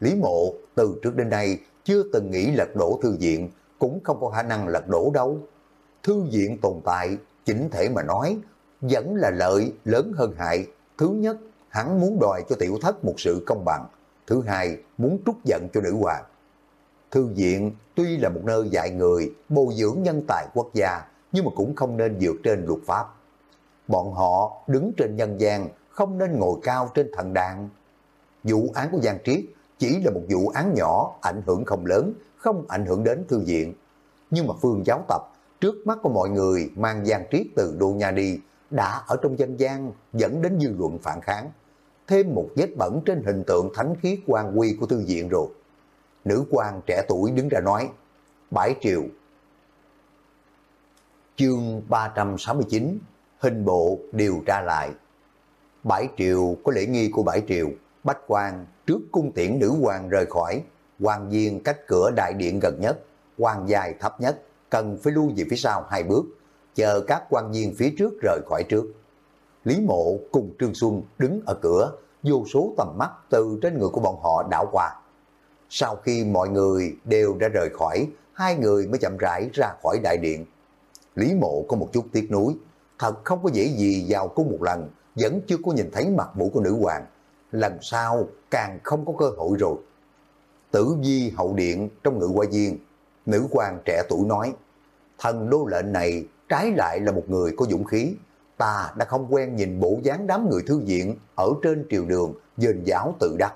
Speaker 1: Lý mộ từ trước đến nay chưa từng nghĩ lật đổ thư viện, cũng không có khả năng lật đổ đâu. Thư viện tồn tại, chính thể mà nói, vẫn là lợi lớn hơn hại. Thứ nhất, hắn muốn đòi cho tiểu thất một sự công bằng. Thứ hai, muốn trút giận cho nữ hoàng. Thư viện tuy là một nơi dạy người, bồi dưỡng nhân tài quốc gia, nhưng mà cũng không nên vượt trên luật pháp. Bọn họ đứng trên nhân gian, không nên ngồi cao trên thần đàn. Vụ án của Giang Triết chỉ là một vụ án nhỏ, ảnh hưởng không lớn, không ảnh hưởng đến thư viện. Nhưng mà phương giáo tập, trước mắt của mọi người mang Giang Triết từ Đô nhà đi, đã ở trong dân gian dẫn đến dư luận phản kháng. Thêm một vết bẩn trên hình tượng thánh khí quan quy của thư viện rồi. Nữ quan trẻ tuổi đứng ra nói, Bãi triều. Chương 369, hình bộ điều tra lại. Bãi triều có lễ nghi của bãi triều, bách quan trước cung tiễn nữ hoàng rời khỏi, hoàng viên cách cửa đại điện gần nhất, hoàng dài thấp nhất, cần phải lui về phía sau hai bước, chờ các quan viên phía trước rời khỏi trước. Lý Mộ cùng Trương Xuân đứng ở cửa, vô số tầm mắt từ trên người của bọn họ đảo qua. Sau khi mọi người đều đã rời khỏi, hai người mới chậm rãi ra khỏi đại điện. Lý Mộ có một chút tiếc nuối, thật không có dễ gì vào cung một lần, vẫn chưa có nhìn thấy mặt mũi của nữ hoàng. Lần sau càng không có cơ hội rồi. Tử vi hậu điện trong ngự qua viên, nữ hoàng trẻ tuổi nói, thần đô lệnh này trái lại là một người có dũng khí. Ta đã không quen nhìn bộ dáng đám người thư viện ở trên triều đường dền giáo tự đắc.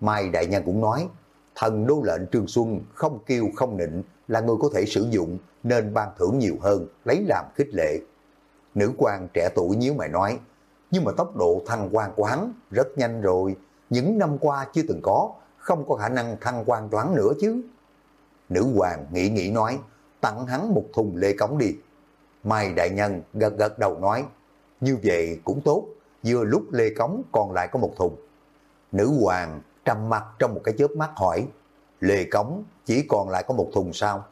Speaker 1: Mai Đại Nhân cũng nói, thần đô lệnh Trương Xuân không kêu không nịnh là người có thể sử dụng nên ban thưởng nhiều hơn, lấy làm khích lệ. Nữ quan trẻ tuổi nhíu mày nói, nhưng mà tốc độ thăng quan của hắn rất nhanh rồi, những năm qua chưa từng có, không có khả năng thăng quan toán nữa chứ. Nữ hoàng nghĩ nghĩ nói, tặng hắn một thùng lê cống đi. Mai đại nhân gật gật đầu nói, như vậy cũng tốt, vừa lúc lê cống còn lại có một thùng. Nữ hoàng trầm mặt trong một cái chớp mắt hỏi, lê cống chỉ còn lại có một thùng sao?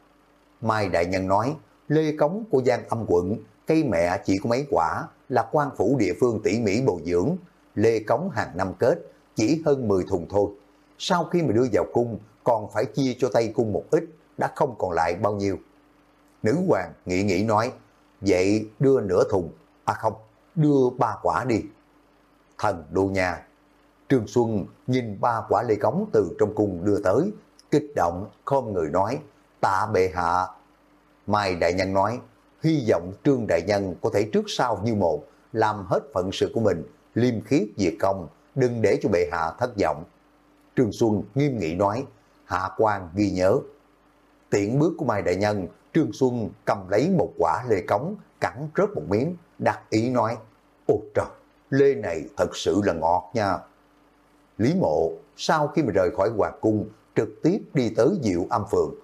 Speaker 1: Mai đại nhân nói, lê cống của Giang âm quận, cây mẹ chỉ có mấy quả, là quan phủ địa phương tỉ mỉ bồi dưỡng, lê cống hàng năm kết, chỉ hơn 10 thùng thôi. Sau khi mà đưa vào cung, còn phải chia cho Tây cung một ít, đã không còn lại bao nhiêu. Nữ hoàng nghĩ nghĩ nói, vậy đưa nửa thùng, à không, đưa ba quả đi. Thần đô nhà, Trương Xuân nhìn ba quả lê cống từ trong cung đưa tới, kích động, không người nói, tạ bệ hạ. Mai Đại Nhân nói, hy vọng Trương Đại Nhân có thể trước sau như một, làm hết phận sự của mình, liêm khiết diệt công, đừng để cho bệ hạ thất vọng. Trương Xuân nghiêm nghị nói, hạ quan ghi nhớ. Tiện bước của Mai Đại Nhân, Trương Xuân cầm lấy một quả lê cống, cắn rớt một miếng, đặt ý nói, ôi trời, lê này thật sự là ngọt nha. Lý Mộ sau khi mà rời khỏi Hoàng Cung trực tiếp đi tới Diệu Âm Phường.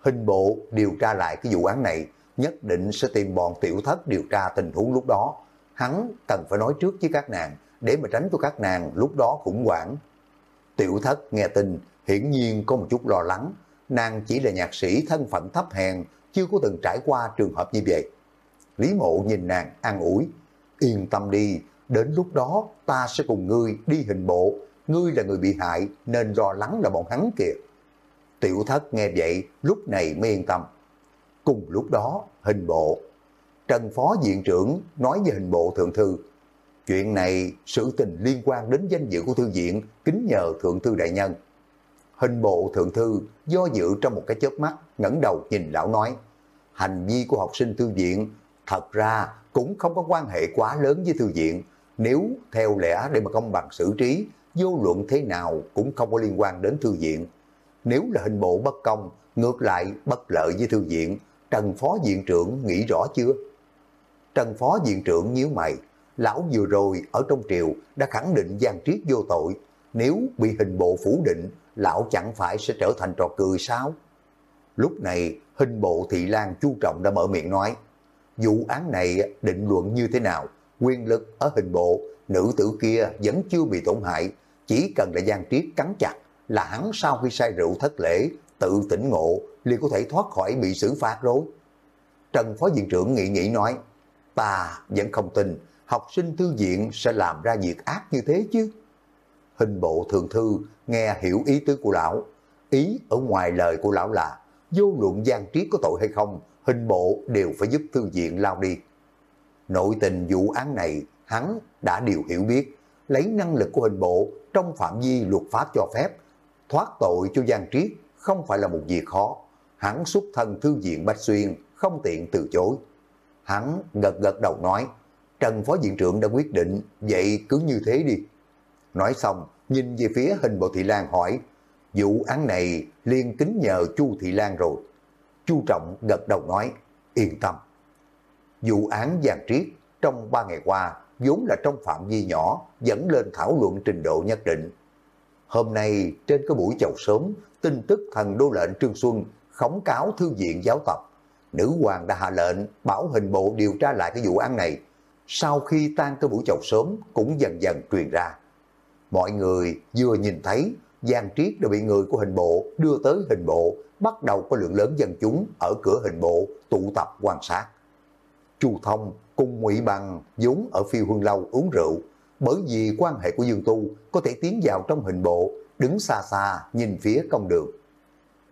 Speaker 1: Hình bộ điều tra lại cái vụ án này nhất định sẽ tìm bọn tiểu thất điều tra tình huống lúc đó. Hắn cần phải nói trước với các nàng để mà tránh cho các nàng lúc đó khủng hoảng. Tiểu thất nghe tin hiển nhiên có một chút lo lắng. Nàng chỉ là nhạc sĩ thân phận thấp hèn chưa có từng trải qua trường hợp như vậy. Lý mộ nhìn nàng an ủi. Yên tâm đi, đến lúc đó ta sẽ cùng ngươi đi hình bộ ngươi là người bị hại nên lo lắng là bọn hắn kìa. Tiểu thất nghe vậy lúc này mới yên tâm. Cùng lúc đó, hình bộ. Trần Phó Diện trưởng nói với hình bộ thượng thư. Chuyện này sự tình liên quan đến danh dự của thư viện kính nhờ thượng thư đại nhân. Hình bộ thượng thư do dự trong một cái chớp mắt ngẩng đầu nhìn lão nói hành vi của học sinh thư viện thật ra cũng không có quan hệ quá lớn với thư viện nếu theo lẽ để mà công bằng xử trí vô luận thế nào cũng không có liên quan đến thư viện. Nếu là hình bộ bất công, ngược lại bất lợi với thư viện, Trần Phó Viện trưởng nghĩ rõ chưa? Trần Phó Viện trưởng nhíu mày, lão vừa rồi ở trong triều đã khẳng định Giang Triết vô tội, nếu bị hình bộ phủ định, lão chẳng phải sẽ trở thành trò cười sao? Lúc này, hình bộ Thị Lan Chu Trọng đã mở miệng nói, vụ án này định luận như thế nào, quyền lực ở hình bộ, nữ tử kia vẫn chưa bị tổn hại, chỉ cần là Giang Triết cắn chặt là hắn sau khi say rượu thất lễ, tự tỉnh ngộ, liền có thể thoát khỏi bị xử phạt rồi. Trần Phó Viện trưởng nghĩ nghĩ nói, ta vẫn không tin học sinh thư viện sẽ làm ra việc ác như thế chứ. Hình bộ thường thư nghe hiểu ý tứ của lão. Ý ở ngoài lời của lão là, vô luận gian triết có tội hay không, hình bộ đều phải giúp thư viện lao đi. Nội tình vụ án này hắn đã điều hiểu biết, lấy năng lực của hình bộ trong phạm vi luật pháp cho phép, thoát tội cho gian triết không phải là một việc khó. Hắn xuất thân thư viện Bách Xuyên, không tiện từ chối. Hắn gật gật đầu nói, Trần Phó Viện trưởng đã quyết định, vậy cứ như thế đi. Nói xong, nhìn về phía hình bộ Thị Lan hỏi, vụ án này liên kính nhờ Chu Thị Lan rồi. Chu Trọng gật đầu nói, yên tâm. Vụ án giàn triết trong ba ngày qua vốn là trong phạm vi nhỏ dẫn lên thảo luận trình độ nhất định. Hôm nay trên cái buổi chầu sớm, tin tức thần đô lệnh Trương Xuân khống cáo thư viện giáo tập. Nữ hoàng đã hạ lệnh bảo hình bộ điều tra lại cái vụ án này. Sau khi tan cái buổi chầu sớm cũng dần dần truyền ra. Mọi người vừa nhìn thấy Giang Triết đã bị người của hình bộ đưa tới hình bộ, bắt đầu có lượng lớn dân chúng ở cửa hình bộ tụ tập quan sát. Chu Thông cùng Ngụy Bằng vốn ở phiêu hương lâu uống rượu, bởi vì quan hệ của Dương Tu có thể tiến vào trong hình bộ, đứng xa xa nhìn phía công đường.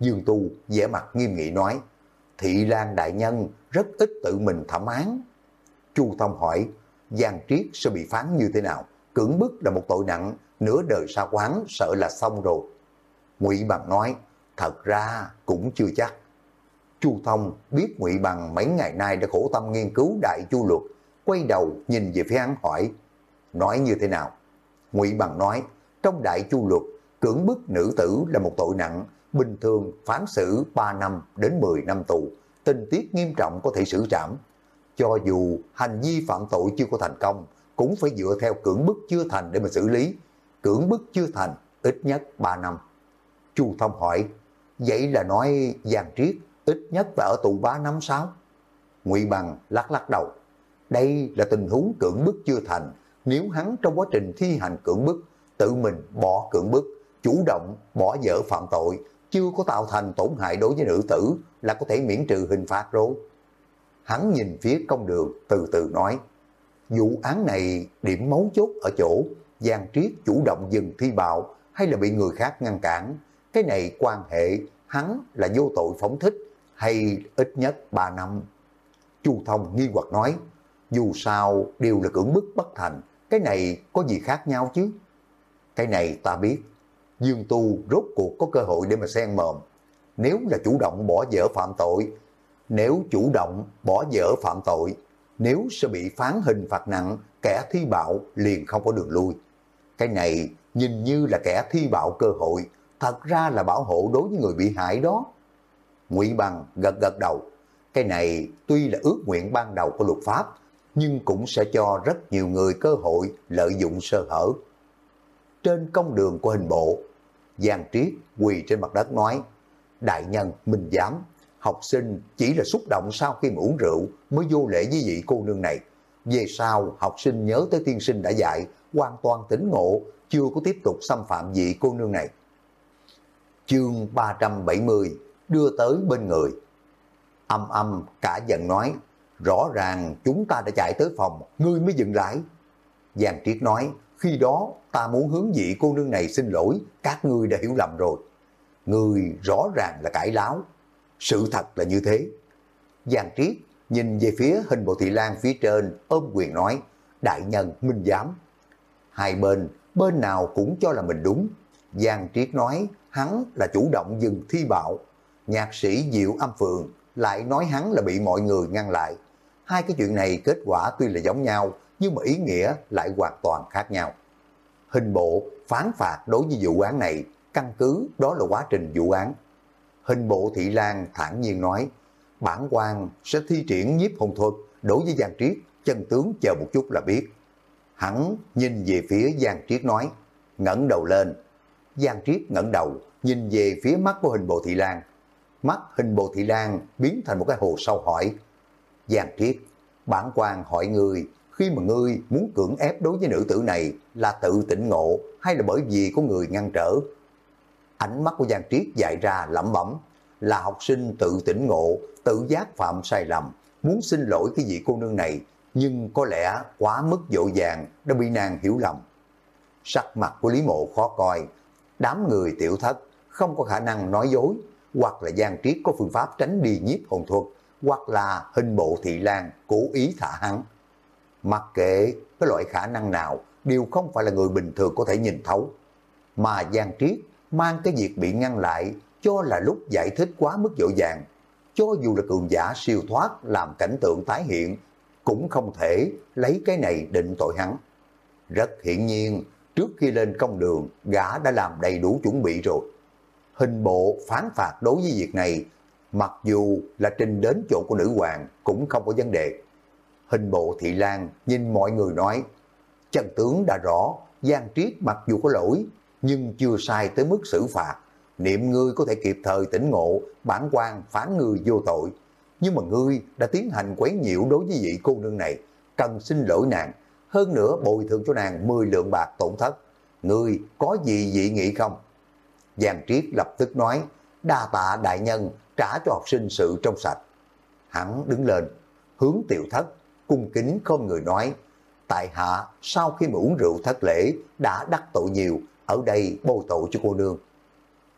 Speaker 1: Dương Tu vẻ mặt nghiêm nghị nói, Thị Lan Đại Nhân rất ít tự mình thẩm án. Chu Thông hỏi, Giang Triết sẽ bị phán như thế nào? Cưỡng bức là một tội nặng, nửa đời xa quán sợ là xong rồi. Ngụy Bằng nói, thật ra cũng chưa chắc. Chu Thông biết Ngụy Bằng mấy ngày nay đã khổ tâm nghiên cứu đại chu luật, quay đầu nhìn về phía hắn hỏi, nói như thế nào? Ngụy Bằng nói, trong đại chu luật, cưỡng bức nữ tử là một tội nặng, bình thường phán xử 3 năm đến 10 năm tù, tình tiết nghiêm trọng có thể xử trảm. Cho dù hành vi phạm tội chưa có thành công, cũng phải dựa theo cưỡng bức chưa thành để mà xử lý. Cưỡng bức chưa thành, ít nhất 3 năm. Chu Thông hỏi, vậy là nói Giang Triết ít nhất phải ở tù 3 năm sao? Ngụy Bằng lắc lắc đầu. Đây là tình huống cưỡng bức chưa thành. Nếu hắn trong quá trình thi hành cưỡng bức, tự mình bỏ cưỡng bức, chủ động bỏ dở phạm tội, chưa có tạo thành tổn hại đối với nữ tử là có thể miễn trừ hình phạt rồi. Hắn nhìn phía công đường từ từ nói, vụ án này điểm mấu chốt ở chỗ Giang Triết chủ động dừng thi bạo hay là bị người khác ngăn cản. Cái này quan hệ hắn là vô tội phóng thích hay ít nhất 3 năm. Chu Thông nghi hoặc nói, dù sao đều là cưỡng bức bất thành, cái này có gì khác nhau chứ? Cái này ta biết, Dương Tu rốt cuộc có cơ hội để mà xen mồm. Nếu là chủ động bỏ dở phạm tội, nếu chủ động bỏ dở phạm tội, nếu sẽ bị phán hình phạt nặng, kẻ thi bạo liền không có đường lui. Cái này nhìn như là kẻ thi bạo cơ hội, thật ra là bảo hộ đối với người bị hại đó. Ngụy Bằng gật gật đầu. Cái này tuy là ước nguyện ban đầu của luật pháp, nhưng cũng sẽ cho rất nhiều người cơ hội lợi dụng sơ hở. Trên công đường của hình bộ, Giang Triết quỳ trên mặt đất nói, Đại nhân, mình dám, học sinh chỉ là xúc động sau khi mà uống rượu mới vô lễ với vị cô nương này. Về sau, học sinh nhớ tới tiên sinh đã dạy, hoàn toàn tỉnh ngộ, chưa có tiếp tục xâm phạm vị cô nương này. Chương 370 đưa tới bên người. Âm âm cả giận nói, rõ ràng chúng ta đã chạy tới phòng, ngươi mới dừng lại. Giang Triết nói, khi đó ta muốn hướng dị cô nương này xin lỗi, các ngươi đã hiểu lầm rồi. người rõ ràng là cãi láo, sự thật là như thế. Giang Triết nhìn về phía hình bộ thị lan phía trên ôm quyền nói, đại nhân minh giám. Hai bên, bên nào cũng cho là mình đúng. Giang Triết nói, hắn là chủ động dừng thi bạo, nhạc sĩ Diệu Âm Phượng lại nói hắn là bị mọi người ngăn lại. Hai cái chuyện này kết quả tuy là giống nhau, nhưng mà ý nghĩa lại hoàn toàn khác nhau. Hình bộ phán phạt đối với vụ án này, căn cứ đó là quá trình vụ án. Hình bộ Thị Lan thản nhiên nói, bản quan sẽ thi triển nhiếp hồn thuật đối với Giang Triết, chân tướng chờ một chút là biết. Hắn nhìn về phía Giang Triết nói, ngẩng đầu lên. Giang Triết ngẩng đầu, nhìn về phía mắt của hình bộ Thị Lan, mắt hình bộ thị lan biến thành một cái hồ sâu hỏi. Giang triết, bản quan hỏi người khi mà ngươi muốn cưỡng ép đối với nữ tử này là tự tỉnh ngộ hay là bởi vì có người ngăn trở? Ánh mắt của Giang Triết dạy ra lẩm bẩm là học sinh tự tỉnh ngộ, tự giác phạm sai lầm, muốn xin lỗi cái vị cô nương này, nhưng có lẽ quá mức dội dàng đã bị nàng hiểu lầm. Sắc mặt của Lý Mộ khó coi, đám người tiểu thất không có khả năng nói dối, hoặc là Giang Triết có phương pháp tránh đi nhiếp hồn thuật, hoặc là hình bộ thị lan cố ý thả hắn. Mặc kệ cái loại khả năng nào đều không phải là người bình thường có thể nhìn thấu. Mà Giang Triết mang cái việc bị ngăn lại cho là lúc giải thích quá mức dội dàng. Cho dù là cường giả siêu thoát làm cảnh tượng tái hiện, cũng không thể lấy cái này định tội hắn. Rất hiển nhiên, trước khi lên công đường, gã đã làm đầy đủ chuẩn bị rồi. Hình bộ phán phạt đối với việc này, mặc dù là trình đến chỗ của nữ hoàng cũng không có vấn đề. Hình bộ thị lan nhìn mọi người nói, chân tướng đã rõ, Giang Triết mặc dù có lỗi, nhưng chưa sai tới mức xử phạt. Niệm ngươi có thể kịp thời tỉnh ngộ, bản quan phán ngươi vô tội. Nhưng mà ngươi đã tiến hành quấy nhiễu đối với vị cô nương này, cần xin lỗi nàng. Hơn nữa bồi thường cho nàng 10 lượng bạc tổn thất. Ngươi có gì dị nghị không? Giang Triết lập tức nói, đa tạ đại nhân trả cho học sinh sự trong sạch. Hắn đứng lên, hướng tiểu thất, cung kính không người nói, tại hạ sau khi mà uống rượu thất lễ đã đắc tội nhiều, ở đây bồi tội cho cô nương.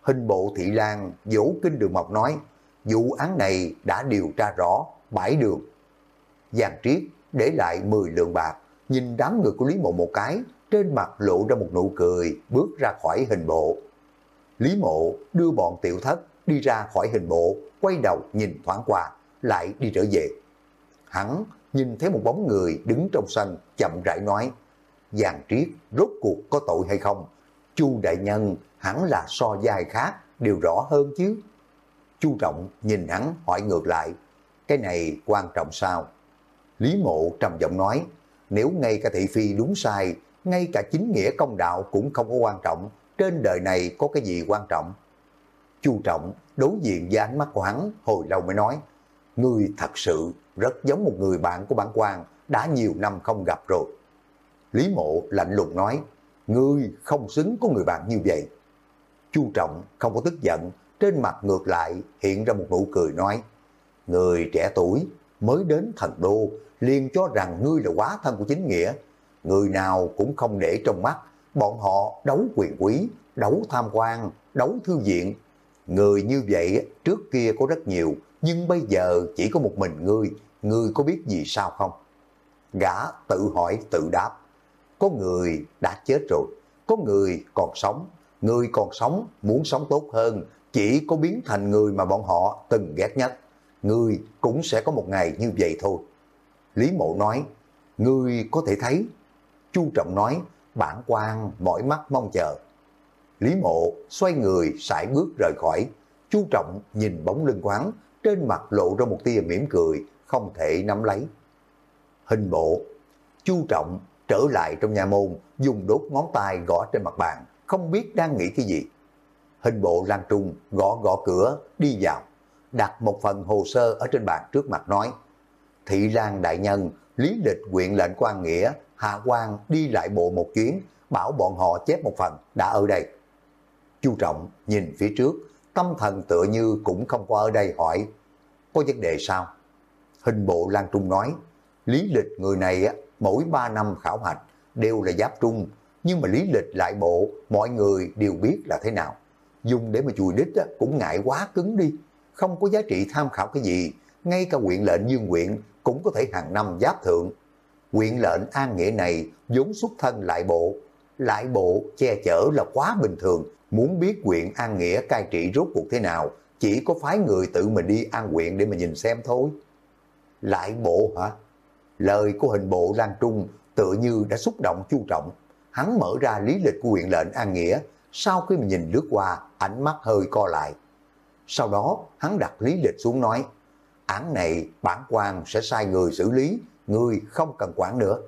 Speaker 1: Hình bộ thị lan dỗ kinh đường mộc nói, vụ án này đã điều tra rõ, bãi đường. Giang Triết để lại 10 lượng bạc, nhìn đám người của Lý Mộ một cái, trên mặt lộ ra một nụ cười, bước ra khỏi hình bộ. Lý Mộ đưa bọn tiểu thất đi ra khỏi hình bộ, quay đầu nhìn thoáng qua, lại đi trở về. Hắn nhìn thấy một bóng người đứng trong sân, chậm rãi nói, giàn Triết rốt cuộc có tội hay không? Chu đại nhân hẳn là so dài khác, đều rõ hơn chứ. Chu Trọng nhìn hắn hỏi ngược lại, cái này quan trọng sao? Lý Mộ trầm giọng nói, nếu ngay cả thị phi đúng sai, ngay cả chính nghĩa công đạo cũng không có quan trọng, trên đời này có cái gì quan trọng? Chu Trọng đối diện với ánh mắt của hắn hồi lâu mới nói, ngươi thật sự rất giống một người bạn của bản quan đã nhiều năm không gặp rồi. Lý Mộ lạnh lùng nói, ngươi không xứng có người bạn như vậy. Chu Trọng không có tức giận, trên mặt ngược lại hiện ra một nụ cười nói, người trẻ tuổi mới đến thần đô liền cho rằng ngươi là quá thân của chính nghĩa. Người nào cũng không để trong mắt, bọn họ đấu quyền quý, đấu tham quan, đấu thư viện. Người như vậy trước kia có rất nhiều, nhưng bây giờ chỉ có một mình ngươi, ngươi có biết gì sao không? Gã tự hỏi tự đáp, có người đã chết rồi, có người còn sống, người còn sống muốn sống tốt hơn, chỉ có biến thành người mà bọn họ từng ghét nhất. Ngươi cũng sẽ có một ngày như vậy thôi. Lý mộ nói, ngươi có thể thấy. Chu Trọng nói, bản quan mỏi mắt mong chờ. Lý mộ xoay người sải bước rời khỏi. Chu Trọng nhìn bóng lưng quán, trên mặt lộ ra một tia mỉm cười, không thể nắm lấy. Hình bộ, Chu Trọng trở lại trong nhà môn, dùng đốt ngón tay gõ trên mặt bàn, không biết đang nghĩ cái gì. Hình bộ Lan Trung gõ gõ cửa, đi vào, đặt một phần hồ sơ ở trên bàn trước mặt nói, Thị Lan Đại Nhân, lý lịch quyện lệnh quan nghĩa, Hạ quan đi lại bộ một chuyến, bảo bọn họ chép một phần, đã ở đây. Chu Trọng nhìn phía trước, tâm thần tựa như cũng không qua ở đây hỏi, có vấn đề sao? Hình bộ Lan Trung nói, lý lịch người này mỗi 3 năm khảo hạch đều là giáp trung, nhưng mà lý lịch lại bộ mọi người đều biết là thế nào. Dùng để mà chùi đích cũng ngại quá cứng đi, không có giá trị tham khảo cái gì, ngay cả quyện lệnh dương quyện cũng có thể hàng năm giáp thượng. Quyện lệnh an nghĩa này vốn xuất thân lại bộ, lại bộ che chở là quá bình thường, muốn biết quyện an nghĩa cai trị rốt cuộc thế nào, chỉ có phái người tự mình đi an quyện để mà nhìn xem thôi. Lại bộ hả? Lời của hình bộ Lan Trung tựa như đã xúc động chu trọng. Hắn mở ra lý lịch của huyện lệnh An Nghĩa, sau khi mình nhìn lướt qua, ánh mắt hơi co lại. Sau đó, hắn đặt lý lịch xuống nói, án này bản quan sẽ sai người xử lý, người không cần quản nữa.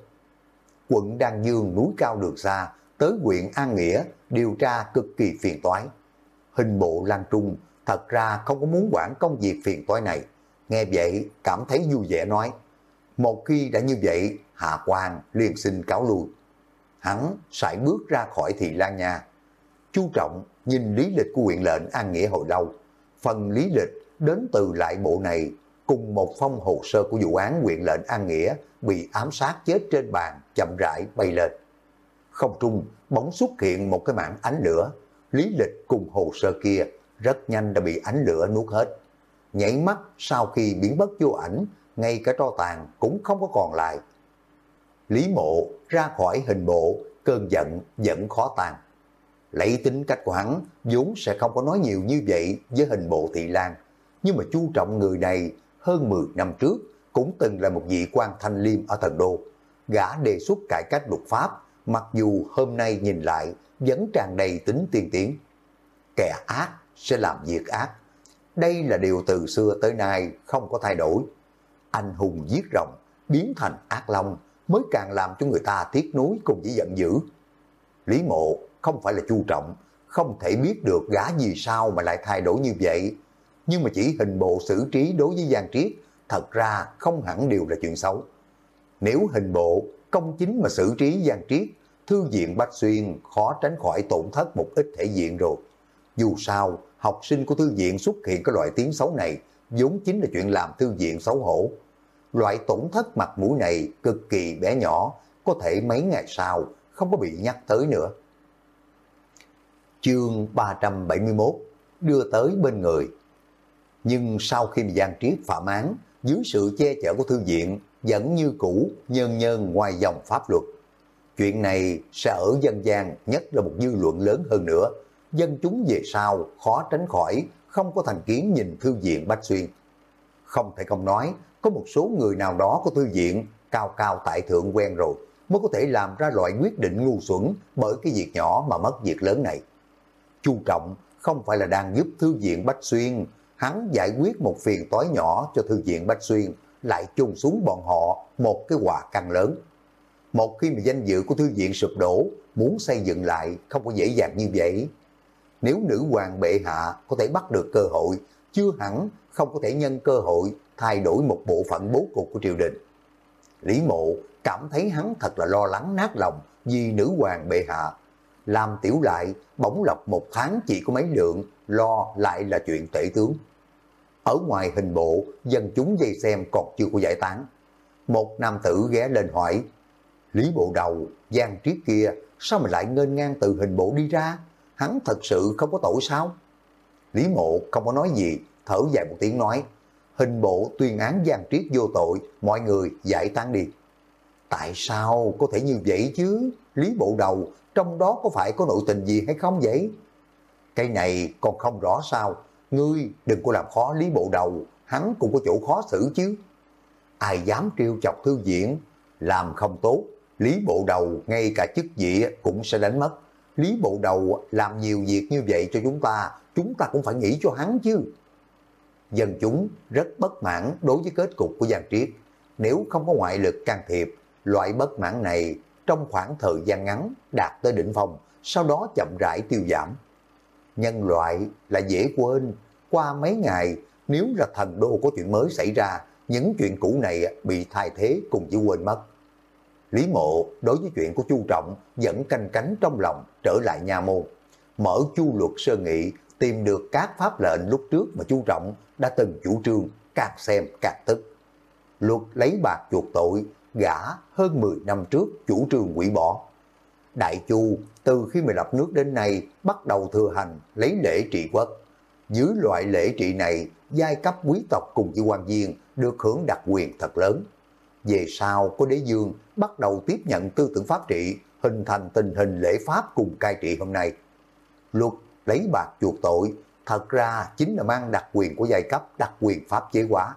Speaker 1: Quận Đan Dương núi cao đường xa, tới huyện An Nghĩa, điều tra cực kỳ phiền toái. Hình bộ Lan Trung thật ra không có muốn quản công việc phiền toái này. Nghe vậy, cảm thấy vui vẻ nói, một khi đã như vậy, Hạ Quang liền xin cáo lui. Hắn sải bước ra khỏi thị lan nhà. Chu Trọng nhìn lý lịch của huyện lệnh An Nghĩa hồi lâu. Phần lý lịch đến từ lại bộ này cùng một phong hồ sơ của vụ án huyện lệnh An Nghĩa bị ám sát chết trên bàn chậm rãi bay lên. Không trung bóng xuất hiện một cái mảng ánh lửa, lý lịch cùng hồ sơ kia rất nhanh đã bị ánh lửa nuốt hết. Nhảy mắt sau khi biến mất vô ảnh, ngay cả tro tàn cũng không có còn lại. Lý mộ ra khỏi hình bộ, cơn giận vẫn khó tàn. Lấy tính cách của hắn, vốn sẽ không có nói nhiều như vậy với hình bộ thị lan. Nhưng mà chu trọng người này hơn 10 năm trước cũng từng là một vị quan thanh liêm ở thần đô. Gã đề xuất cải cách luật pháp, mặc dù hôm nay nhìn lại vẫn tràn đầy tính tiên tiến. Kẻ ác sẽ làm việc ác. Đây là điều từ xưa tới nay không có thay đổi. Anh hùng giết rồng, biến thành ác long mới càng làm cho người ta tiếc nuối cùng với giận dữ. Lý mộ không phải là chu trọng, không thể biết được gã gì sao mà lại thay đổi như vậy. Nhưng mà chỉ hình bộ xử trí đối với Giang Triết, thật ra không hẳn đều là chuyện xấu. Nếu hình bộ công chính mà xử trí gian Triết, thư viện Bách Xuyên khó tránh khỏi tổn thất một ít thể diện rồi. Dù sao, học sinh của thư viện xuất hiện cái loại tiếng xấu này vốn chính là chuyện làm thư viện xấu hổ. Loại tổn thất mặt mũi này cực kỳ bé nhỏ, có thể mấy ngày sau không có bị nhắc tới nữa. Chương 371 đưa tới bên người. Nhưng sau khi mà Giang Triết phạm án, dưới sự che chở của thư viện, vẫn như cũ nhân nhân ngoài dòng pháp luật. Chuyện này sẽ ở dân gian nhất là một dư luận lớn hơn nữa. Dân chúng về sau khó tránh khỏi không có thành kiến nhìn thư viện Bách Xuyên. Không thể không nói, có một số người nào đó của thư viện cao cao tại thượng quen rồi mới có thể làm ra loại quyết định ngu xuẩn bởi cái việc nhỏ mà mất việc lớn này. Chu Trọng không phải là đang giúp thư viện Bách Xuyên, hắn giải quyết một phiền toái nhỏ cho thư viện Bách Xuyên, lại chung xuống bọn họ một cái quả càng lớn. Một khi mà danh dự của thư viện sụp đổ, muốn xây dựng lại không có dễ dàng như vậy. Nếu nữ hoàng bệ hạ có thể bắt được cơ hội, chưa hẳn không có thể nhân cơ hội thay đổi một bộ phận bố cục của triều đình. Lý mộ cảm thấy hắn thật là lo lắng nát lòng vì nữ hoàng bệ hạ. Làm tiểu lại, bỗng lọc một tháng chỉ có mấy lượng, lo lại là chuyện tệ tướng. Ở ngoài hình bộ, dân chúng dây xem còn chưa có giải tán. Một nam tử ghé lên hỏi, Lý bộ đầu, Giang Triết kia, sao mà lại ngên ngang từ hình bộ đi ra? Hắn thật sự không có tội sao? Lý mộ không có nói gì, thở dài một tiếng nói, hình bộ tuyên án Giang Triết vô tội, mọi người giải tán đi. Tại sao có thể như vậy chứ? Lý bộ đầu, trong đó có phải có nội tình gì hay không vậy? Cái này còn không rõ sao, ngươi đừng có làm khó Lý bộ đầu, hắn cũng có chỗ khó xử chứ. Ai dám trêu chọc thư viện, làm không tốt, Lý bộ đầu ngay cả chức vị cũng sẽ đánh mất. Lý bộ đầu làm nhiều việc như vậy cho chúng ta, chúng ta cũng phải nghĩ cho hắn chứ dân chúng rất bất mãn đối với kết cục của Giang Triết. Nếu không có ngoại lực can thiệp, loại bất mãn này trong khoảng thời gian ngắn đạt tới đỉnh phong, sau đó chậm rãi tiêu giảm. Nhân loại là dễ quên, qua mấy ngày nếu là thần đô có chuyện mới xảy ra, những chuyện cũ này bị thay thế cùng với quên mất. Lý mộ đối với chuyện của Chu Trọng vẫn canh cánh trong lòng trở lại nhà môn. Mở chu luật sơ nghị tìm được các pháp lệnh lúc trước mà Chu Trọng đã từng chủ trương, càng xem càng tức. Luật lấy bạc chuột tội, gã hơn 10 năm trước chủ trương quỷ bỏ. Đại Chu từ khi mà lập nước đến nay bắt đầu thừa hành lấy lễ trị quốc. Dưới loại lễ trị này, giai cấp quý tộc cùng với quan viên được hưởng đặc quyền thật lớn. Về sau có đế dương bắt đầu tiếp nhận tư tưởng pháp trị, hình thành tình hình lễ pháp cùng cai trị hôm nay. Luật lấy bạc chuột tội, thật ra chính là mang đặc quyền của giai cấp, đặc quyền pháp chế hóa.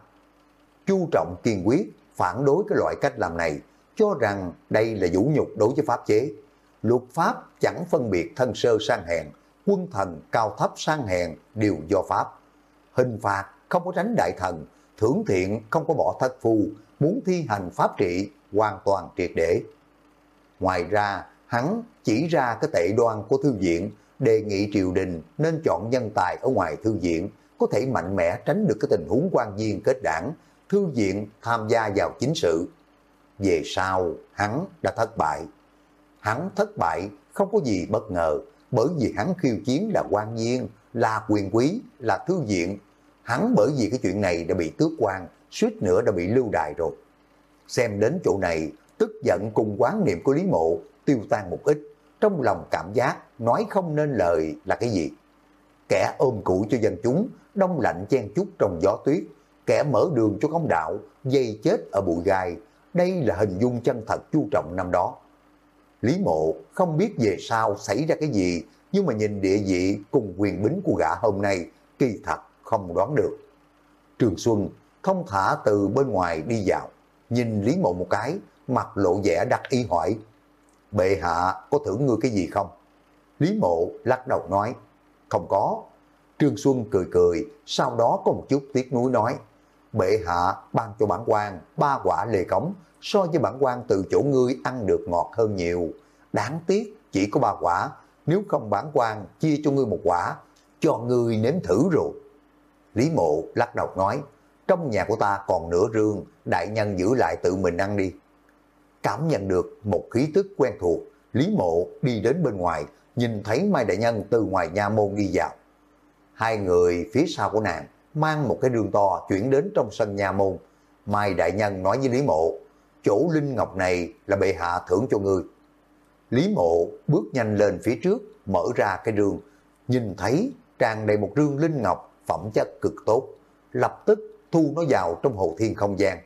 Speaker 1: Chu Trọng kiên quyết phản đối cái loại cách làm này, cho rằng đây là vũ nhục đối với pháp chế. Luật pháp chẳng phân biệt thân sơ sang hèn, quân thần cao thấp sang hèn đều do pháp. Hình phạt không có tránh đại thần, thưởng thiện không có bỏ thất phu, muốn thi hành pháp trị hoàn toàn triệt để. Ngoài ra, hắn chỉ ra cái tệ đoan của thư viện đề nghị triều đình nên chọn nhân tài ở ngoài thư viện, có thể mạnh mẽ tránh được cái tình huống quan viên kết đảng, thư viện tham gia vào chính sự. Về sau, hắn đã thất bại. Hắn thất bại không có gì bất ngờ, bởi vì hắn khiêu chiến là quan viên, là quyền quý, là thư viện. Hắn bởi vì cái chuyện này đã bị tước quan, suýt nữa đã bị lưu đài rồi. Xem đến chỗ này, tức giận cùng quán niệm của Lý Mộ tiêu tan một ít, trong lòng cảm giác nói không nên lời là cái gì. Kẻ ôm củi cho dân chúng, đông lạnh chen chút trong gió tuyết, kẻ mở đường cho công đạo, dây chết ở bụi gai, đây là hình dung chân thật chu trọng năm đó. Lý mộ không biết về sau xảy ra cái gì, nhưng mà nhìn địa vị cùng quyền bính của gã hôm nay, kỳ thật không đoán được. Trường Xuân thông thả từ bên ngoài đi vào, nhìn Lý mộ một cái, mặt lộ vẻ đặt ý hỏi, bệ hạ có thưởng ngươi cái gì không? Lý mộ lắc đầu nói, không có. Trương Xuân cười cười, sau đó có một chút tiếc nuối nói, bệ hạ ban cho bản quan ba quả lề cống, so với bản quan từ chỗ ngươi ăn được ngọt hơn nhiều. Đáng tiếc chỉ có ba quả, nếu không bản quan chia cho ngươi một quả, cho ngươi nếm thử rồi. Lý mộ lắc đầu nói, trong nhà của ta còn nửa rương, đại nhân giữ lại tự mình ăn đi. Cảm nhận được một khí tức quen thuộc, Lý mộ đi đến bên ngoài, nhìn thấy Mai Đại Nhân từ ngoài nhà môn đi vào. Hai người phía sau của nàng mang một cái rương to chuyển đến trong sân nhà môn. Mai Đại Nhân nói với Lý Mộ, chỗ Linh Ngọc này là bệ hạ thưởng cho ngươi. Lý Mộ bước nhanh lên phía trước, mở ra cái rương, nhìn thấy tràn đầy một rương Linh Ngọc phẩm chất cực tốt, lập tức thu nó vào trong hồ thiên không gian.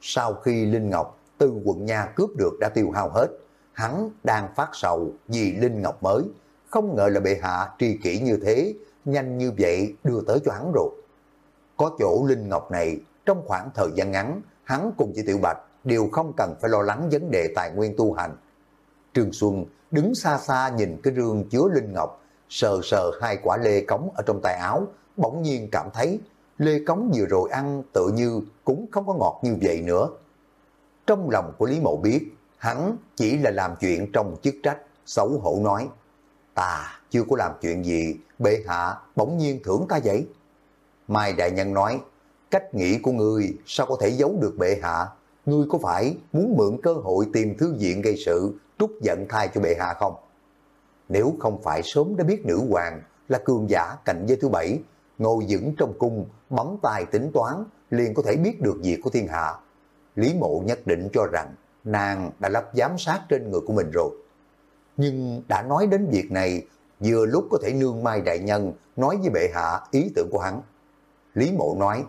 Speaker 1: Sau khi Linh Ngọc từ quận nha cướp được đã tiêu hao hết, hắn đang phát sầu vì Linh Ngọc mới, không ngờ là bệ hạ tri kỷ như thế, nhanh như vậy đưa tới cho hắn rồi. Có chỗ Linh Ngọc này, trong khoảng thời gian ngắn, hắn cùng chị Tiểu Bạch đều không cần phải lo lắng vấn đề tài nguyên tu hành. Trương Xuân đứng xa xa nhìn cái rương chứa Linh Ngọc, sờ sờ hai quả lê cống ở trong tay áo, bỗng nhiên cảm thấy lê cống vừa rồi ăn tự như cũng không có ngọt như vậy nữa. Trong lòng của Lý Mậu biết, hắn chỉ là làm chuyện trong chức trách, xấu hổ nói, ta chưa có làm chuyện gì, bệ hạ bỗng nhiên thưởng ta vậy. Mai Đại Nhân nói, cách nghĩ của ngươi sao có thể giấu được bệ hạ? Ngươi có phải muốn mượn cơ hội tìm thư viện gây sự, trút giận thai cho bệ hạ không? Nếu không phải sớm đã biết nữ hoàng là cường giả cạnh giới thứ bảy, ngồi vững trong cung, bấm tay tính toán, liền có thể biết được việc của thiên hạ. Lý mộ nhất định cho rằng nàng đã lắp giám sát trên người của mình rồi. Nhưng đã nói đến việc này, vừa lúc có thể nương mai đại nhân nói với bệ hạ ý tưởng của hắn. Lý Mộ nói,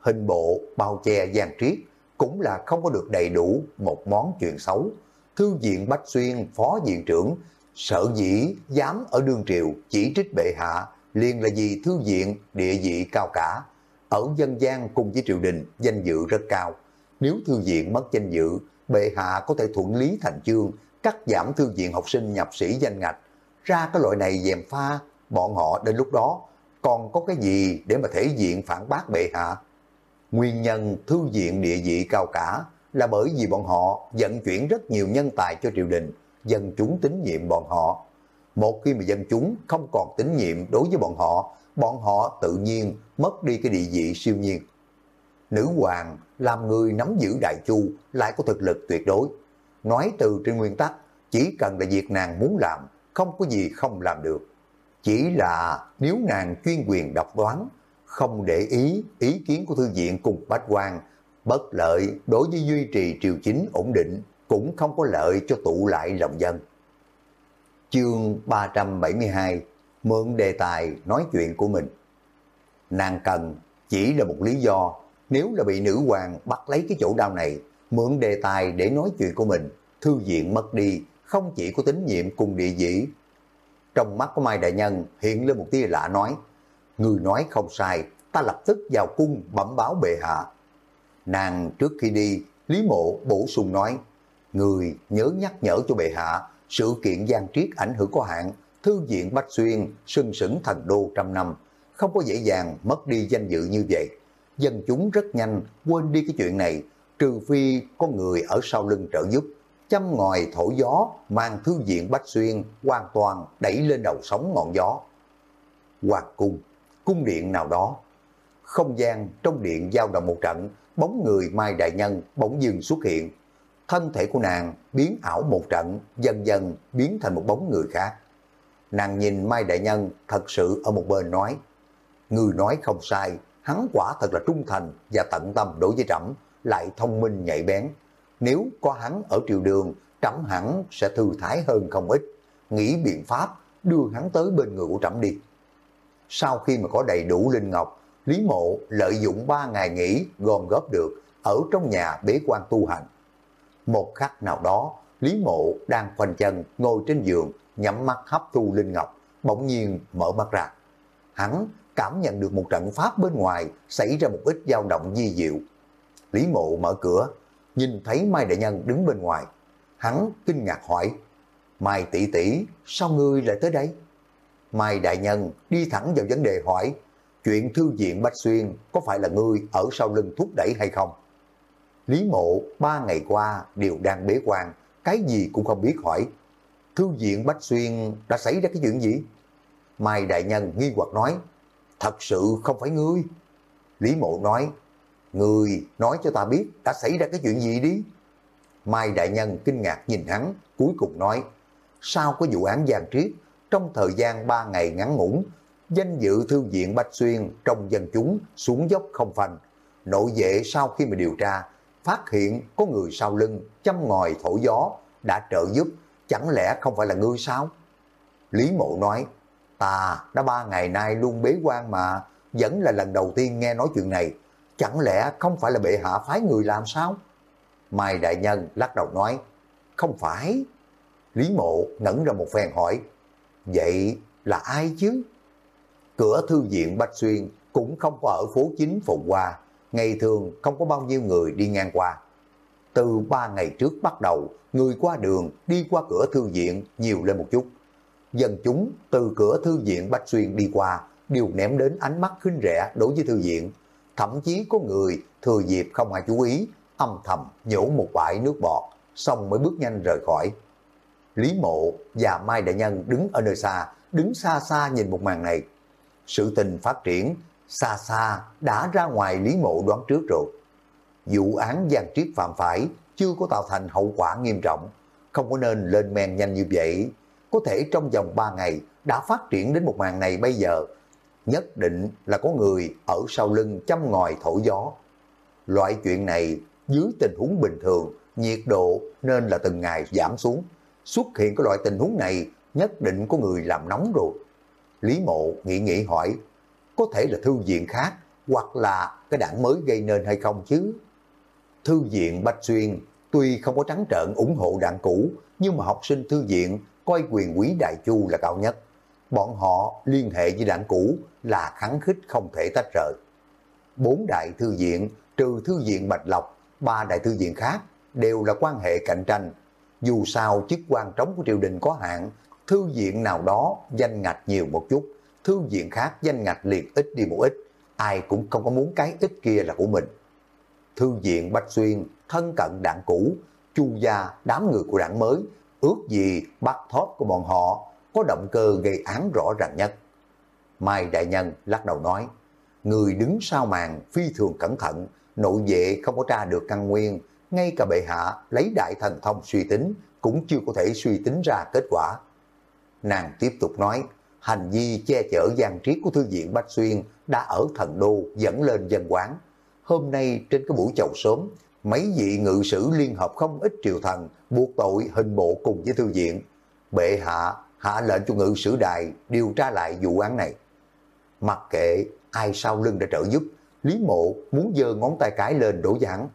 Speaker 1: hình bộ bao che gian triết cũng là không có được đầy đủ một món chuyện xấu. Thư viện Bách Xuyên, phó viện trưởng, sợ dĩ dám ở đương triều chỉ trích bệ hạ, liền là vì thư viện địa vị cao cả. Ở dân gian cùng với triều đình, danh dự rất cao. Nếu thư viện mất danh dự, bệ hạ có thể thuận lý thành chương, cắt giảm thư viện học sinh nhập sĩ danh ngạch. Ra cái loại này dèm pha, bọn họ đến lúc đó còn có cái gì để mà thể diện phản bác bệ hạ? Nguyên nhân thư viện địa vị cao cả là bởi vì bọn họ vận chuyển rất nhiều nhân tài cho triều đình, dân chúng tín nhiệm bọn họ. Một khi mà dân chúng không còn tín nhiệm đối với bọn họ, bọn họ tự nhiên mất đi cái địa vị siêu nhiên. Nữ hoàng làm người nắm giữ đại chu lại có thực lực tuyệt đối. Nói từ trên nguyên tắc, chỉ cần là việc nàng muốn làm, không có gì không làm được. Chỉ là nếu nàng chuyên quyền độc đoán, không để ý ý kiến của thư viện cùng bách quan, bất lợi đối với duy trì triều chính ổn định, cũng không có lợi cho tụ lại lòng dân. Chương 372 Mượn đề tài nói chuyện của mình Nàng cần chỉ là một lý do Nếu là bị nữ hoàng bắt lấy cái chỗ đau này Mượn đề tài để nói chuyện của mình Thư viện mất đi Không chỉ có tín nhiệm cùng địa dĩ trong mắt của Mai Đại Nhân hiện lên một tia lạ nói, Người nói không sai, ta lập tức vào cung bẩm báo bệ hạ. Nàng trước khi đi, Lý Mộ bổ sung nói, Người nhớ nhắc nhở cho bệ hạ, sự kiện gian triết ảnh hưởng có hạn, thư viện Bách Xuyên, sưng sững thành đô trăm năm, không có dễ dàng mất đi danh dự như vậy. Dân chúng rất nhanh quên đi cái chuyện này, trừ phi có người ở sau lưng trợ giúp châm ngòi thổi gió mang thư viện Bách Xuyên hoàn toàn đẩy lên đầu sóng ngọn gió. Hoàng cung, cung điện nào đó. Không gian trong điện giao động một trận, bóng người Mai Đại Nhân bỗng dừng xuất hiện. Thân thể của nàng biến ảo một trận, dần dần biến thành một bóng người khác. Nàng nhìn Mai Đại Nhân thật sự ở một bên nói, Người nói không sai, hắn quả thật là trung thành và tận tâm đối với trẫm lại thông minh nhạy bén. Nếu có hắn ở triều đường, trẫm hẳn sẽ thư thái hơn không ít, nghĩ biện pháp đưa hắn tới bên người của trẫm đi. Sau khi mà có đầy đủ linh ngọc, Lý Mộ lợi dụng 3 ngày nghỉ gom góp được ở trong nhà bế quan tu hành. Một khắc nào đó, Lý Mộ đang khoanh chân ngồi trên giường, nhắm mắt hấp thu linh ngọc, bỗng nhiên mở mắt ra. Hắn cảm nhận được một trận pháp bên ngoài xảy ra một ít dao động di diệu. Lý Mộ mở cửa, nhìn thấy Mai Đại Nhân đứng bên ngoài. Hắn kinh ngạc hỏi, Mai tỷ tỷ, sao ngươi lại tới đây? Mai Đại Nhân đi thẳng vào vấn đề hỏi, chuyện thư viện Bách Xuyên có phải là ngươi ở sau lưng thúc đẩy hay không? Lý Mộ ba ngày qua đều đang bế quan, cái gì cũng không biết hỏi. Thư viện Bách Xuyên đã xảy ra cái chuyện gì? Mai Đại Nhân nghi hoặc nói, thật sự không phải ngươi. Lý Mộ nói, ngươi nói cho ta biết đã xảy ra cái chuyện gì đi. Mai Đại Nhân kinh ngạc nhìn hắn, cuối cùng nói, sao có vụ án gian triết, trong thời gian 3 ngày ngắn ngủn, danh dự thư viện Bách Xuyên trong dân chúng xuống dốc không phanh. Nội vệ sau khi mà điều tra, phát hiện có người sau lưng châm ngòi thổi gió đã trợ giúp, chẳng lẽ không phải là ngươi sao? Lý Mộ nói, ta đã ba ngày nay luôn bế quan mà, vẫn là lần đầu tiên nghe nói chuyện này, chẳng lẽ không phải là bệ hạ phái người làm sao? Mai Đại Nhân lắc đầu nói, không phải. Lý Mộ ngẩn ra một phen hỏi, vậy là ai chứ? Cửa thư viện Bách Xuyên cũng không có ở phố chính Phùng Hoa, ngày thường không có bao nhiêu người đi ngang qua. Từ ba ngày trước bắt đầu, người qua đường đi qua cửa thư viện nhiều lên một chút. Dân chúng từ cửa thư viện Bách Xuyên đi qua đều ném đến ánh mắt khinh rẻ đối với thư viện. Thậm chí có người thừa dịp không ai chú ý, âm thầm nhổ một bãi nước bọt, xong mới bước nhanh rời khỏi. Lý Mộ và Mai Đại Nhân đứng ở nơi xa, đứng xa xa nhìn một màn này. Sự tình phát triển xa xa đã ra ngoài Lý Mộ đoán trước rồi. Vụ án gian triết phạm phải chưa có tạo thành hậu quả nghiêm trọng, không có nên lên men nhanh như vậy. Có thể trong vòng 3 ngày đã phát triển đến một màn này bây giờ, nhất định là có người ở sau lưng chăm ngòi thổi gió. Loại chuyện này dưới tình huống bình thường, nhiệt độ nên là từng ngày giảm xuống. Xuất hiện cái loại tình huống này nhất định có người làm nóng rồi. Lý mộ nghĩ nghĩ hỏi, có thể là thư viện khác hoặc là cái đảng mới gây nên hay không chứ? Thư viện Bách Xuyên tuy không có trắng trợn ủng hộ đảng cũ nhưng mà học sinh thư viện coi quyền quý Đại Chu là cao nhất. Bọn họ liên hệ với đảng cũ là kháng khích không thể tách rời. Bốn đại thư viện trừ thư viện Bạch Lộc, ba đại thư viện khác đều là quan hệ cạnh tranh. Dù sao chức quan trống của triều đình có hạn, thư viện nào đó danh ngạch nhiều một chút, thư viện khác danh ngạch liền ít đi một ít, ai cũng không có muốn cái ít kia là của mình. Thư viện Bách Xuyên, thân cận đảng cũ, chu gia đám người của đảng mới, ước gì bắt thóp của bọn họ có động cơ gây án rõ ràng nhất. Mai Đại Nhân lắc đầu nói, người đứng sau màn phi thường cẩn thận, nội vệ không có tra được căn nguyên, ngay cả bệ hạ lấy đại thần thông suy tính cũng chưa có thể suy tính ra kết quả. Nàng tiếp tục nói, hành vi che chở gian triết của thư viện Bách Xuyên đã ở thần đô dẫn lên dân quán. Hôm nay trên cái buổi chầu sớm, mấy vị ngự sử liên hợp không ít triều thần buộc tội hình bộ cùng với thư viện. Bệ hạ hạ lệnh cho ngự sử đài điều tra lại vụ án này. Mặc kệ ai sau lưng đã trợ giúp, Lý Mộ muốn giơ ngón tay cái lên đổ giảng.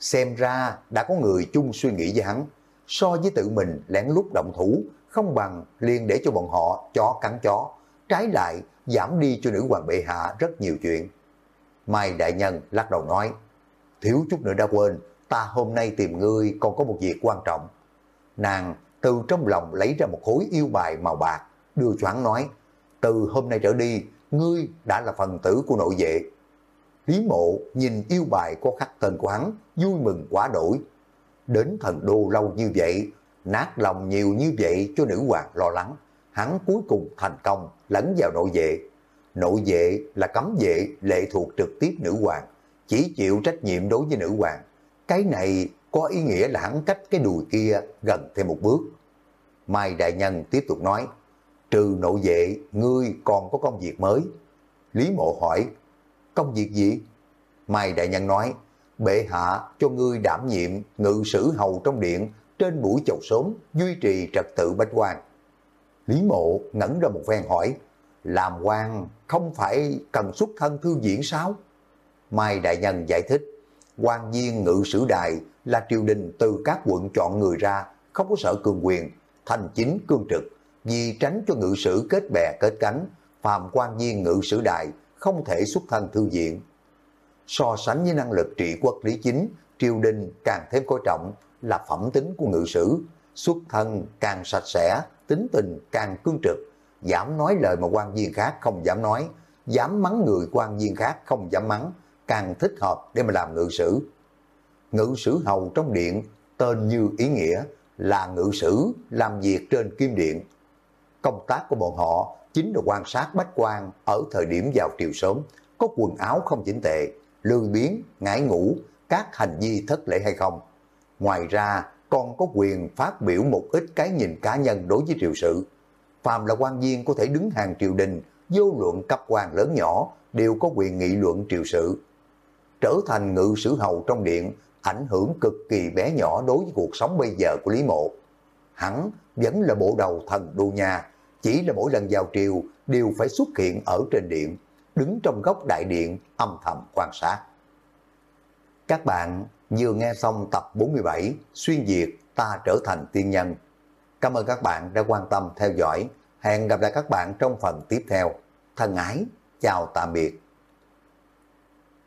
Speaker 1: Xem ra đã có người chung suy nghĩ với hắn, so với tự mình lén lút động thủ, không bằng liền để cho bọn họ chó cắn chó, trái lại giảm đi cho nữ hoàng bệ hạ rất nhiều chuyện. Mai Đại Nhân lắc đầu nói, thiếu chút nữa đã quên, ta hôm nay tìm ngươi còn có một việc quan trọng. Nàng từ trong lòng lấy ra một khối yêu bài màu bạc, đưa choáng nói, từ hôm nay trở đi, ngươi đã là phần tử của nội vệ. Lý mộ nhìn yêu bài có khắc tên của hắn, vui mừng quá đổi. Đến thần đô lâu như vậy, nát lòng nhiều như vậy cho nữ hoàng lo lắng. Hắn cuối cùng thành công lẫn vào nội vệ. Nội vệ là cấm vệ lệ thuộc trực tiếp nữ hoàng, chỉ chịu trách nhiệm đối với nữ hoàng. Cái này có ý nghĩa là hắn cách cái đùi kia gần thêm một bước. Mai Đại Nhân tiếp tục nói, trừ nội vệ, ngươi còn có công việc mới. Lý Mộ hỏi, công việc gì? Mai Đại Nhân nói, bệ hạ cho ngươi đảm nhiệm ngự sử hầu trong điện trên buổi chầu sớm duy trì trật tự bách quan. Lý mộ ngẩn ra một phen hỏi, làm quan không phải cần xuất thân thư diễn sao? Mai Đại Nhân giải thích, quan viên ngự sử đại là triều đình từ các quận chọn người ra, không có sợ cường quyền, thành chính cương trực, vì tránh cho ngự sử kết bè kết cánh, phàm quan viên ngự sử đại không thể xuất thân thư viện. So sánh với năng lực trị quốc lý chính, triều đình càng thêm coi trọng là phẩm tính của ngự sử, xuất thân càng sạch sẽ, tính tình càng cương trực, dám nói lời mà quan viên khác không dám nói, dám mắng người quan viên khác không dám mắng, càng thích hợp để mà làm ngự sử. Ngự sử hầu trong điện, tên như ý nghĩa, là ngự sử làm việc trên kim điện. Công tác của bọn họ chính là quan sát bách quan ở thời điểm vào triều sớm, có quần áo không chỉnh tệ, lười biến, ngãi ngủ, các hành vi thất lễ hay không. Ngoài ra, còn có quyền phát biểu một ít cái nhìn cá nhân đối với triều sự. Phàm là quan viên có thể đứng hàng triều đình, vô luận cấp quan lớn nhỏ đều có quyền nghị luận triều sự. Trở thành ngự sử hầu trong điện, ảnh hưởng cực kỳ bé nhỏ đối với cuộc sống bây giờ của Lý Mộ. Hắn vẫn là bộ đầu thần đô nhà, chỉ là mỗi lần vào triều đều phải xuất hiện ở trên điện, đứng trong góc đại điện âm thầm quan sát. Các bạn vừa nghe xong tập 47 Xuyên Việt ta trở thành tiên nhân. Cảm ơn các bạn đã quan tâm theo dõi. Hẹn gặp lại các bạn trong phần tiếp theo. Thân ái, chào tạm biệt.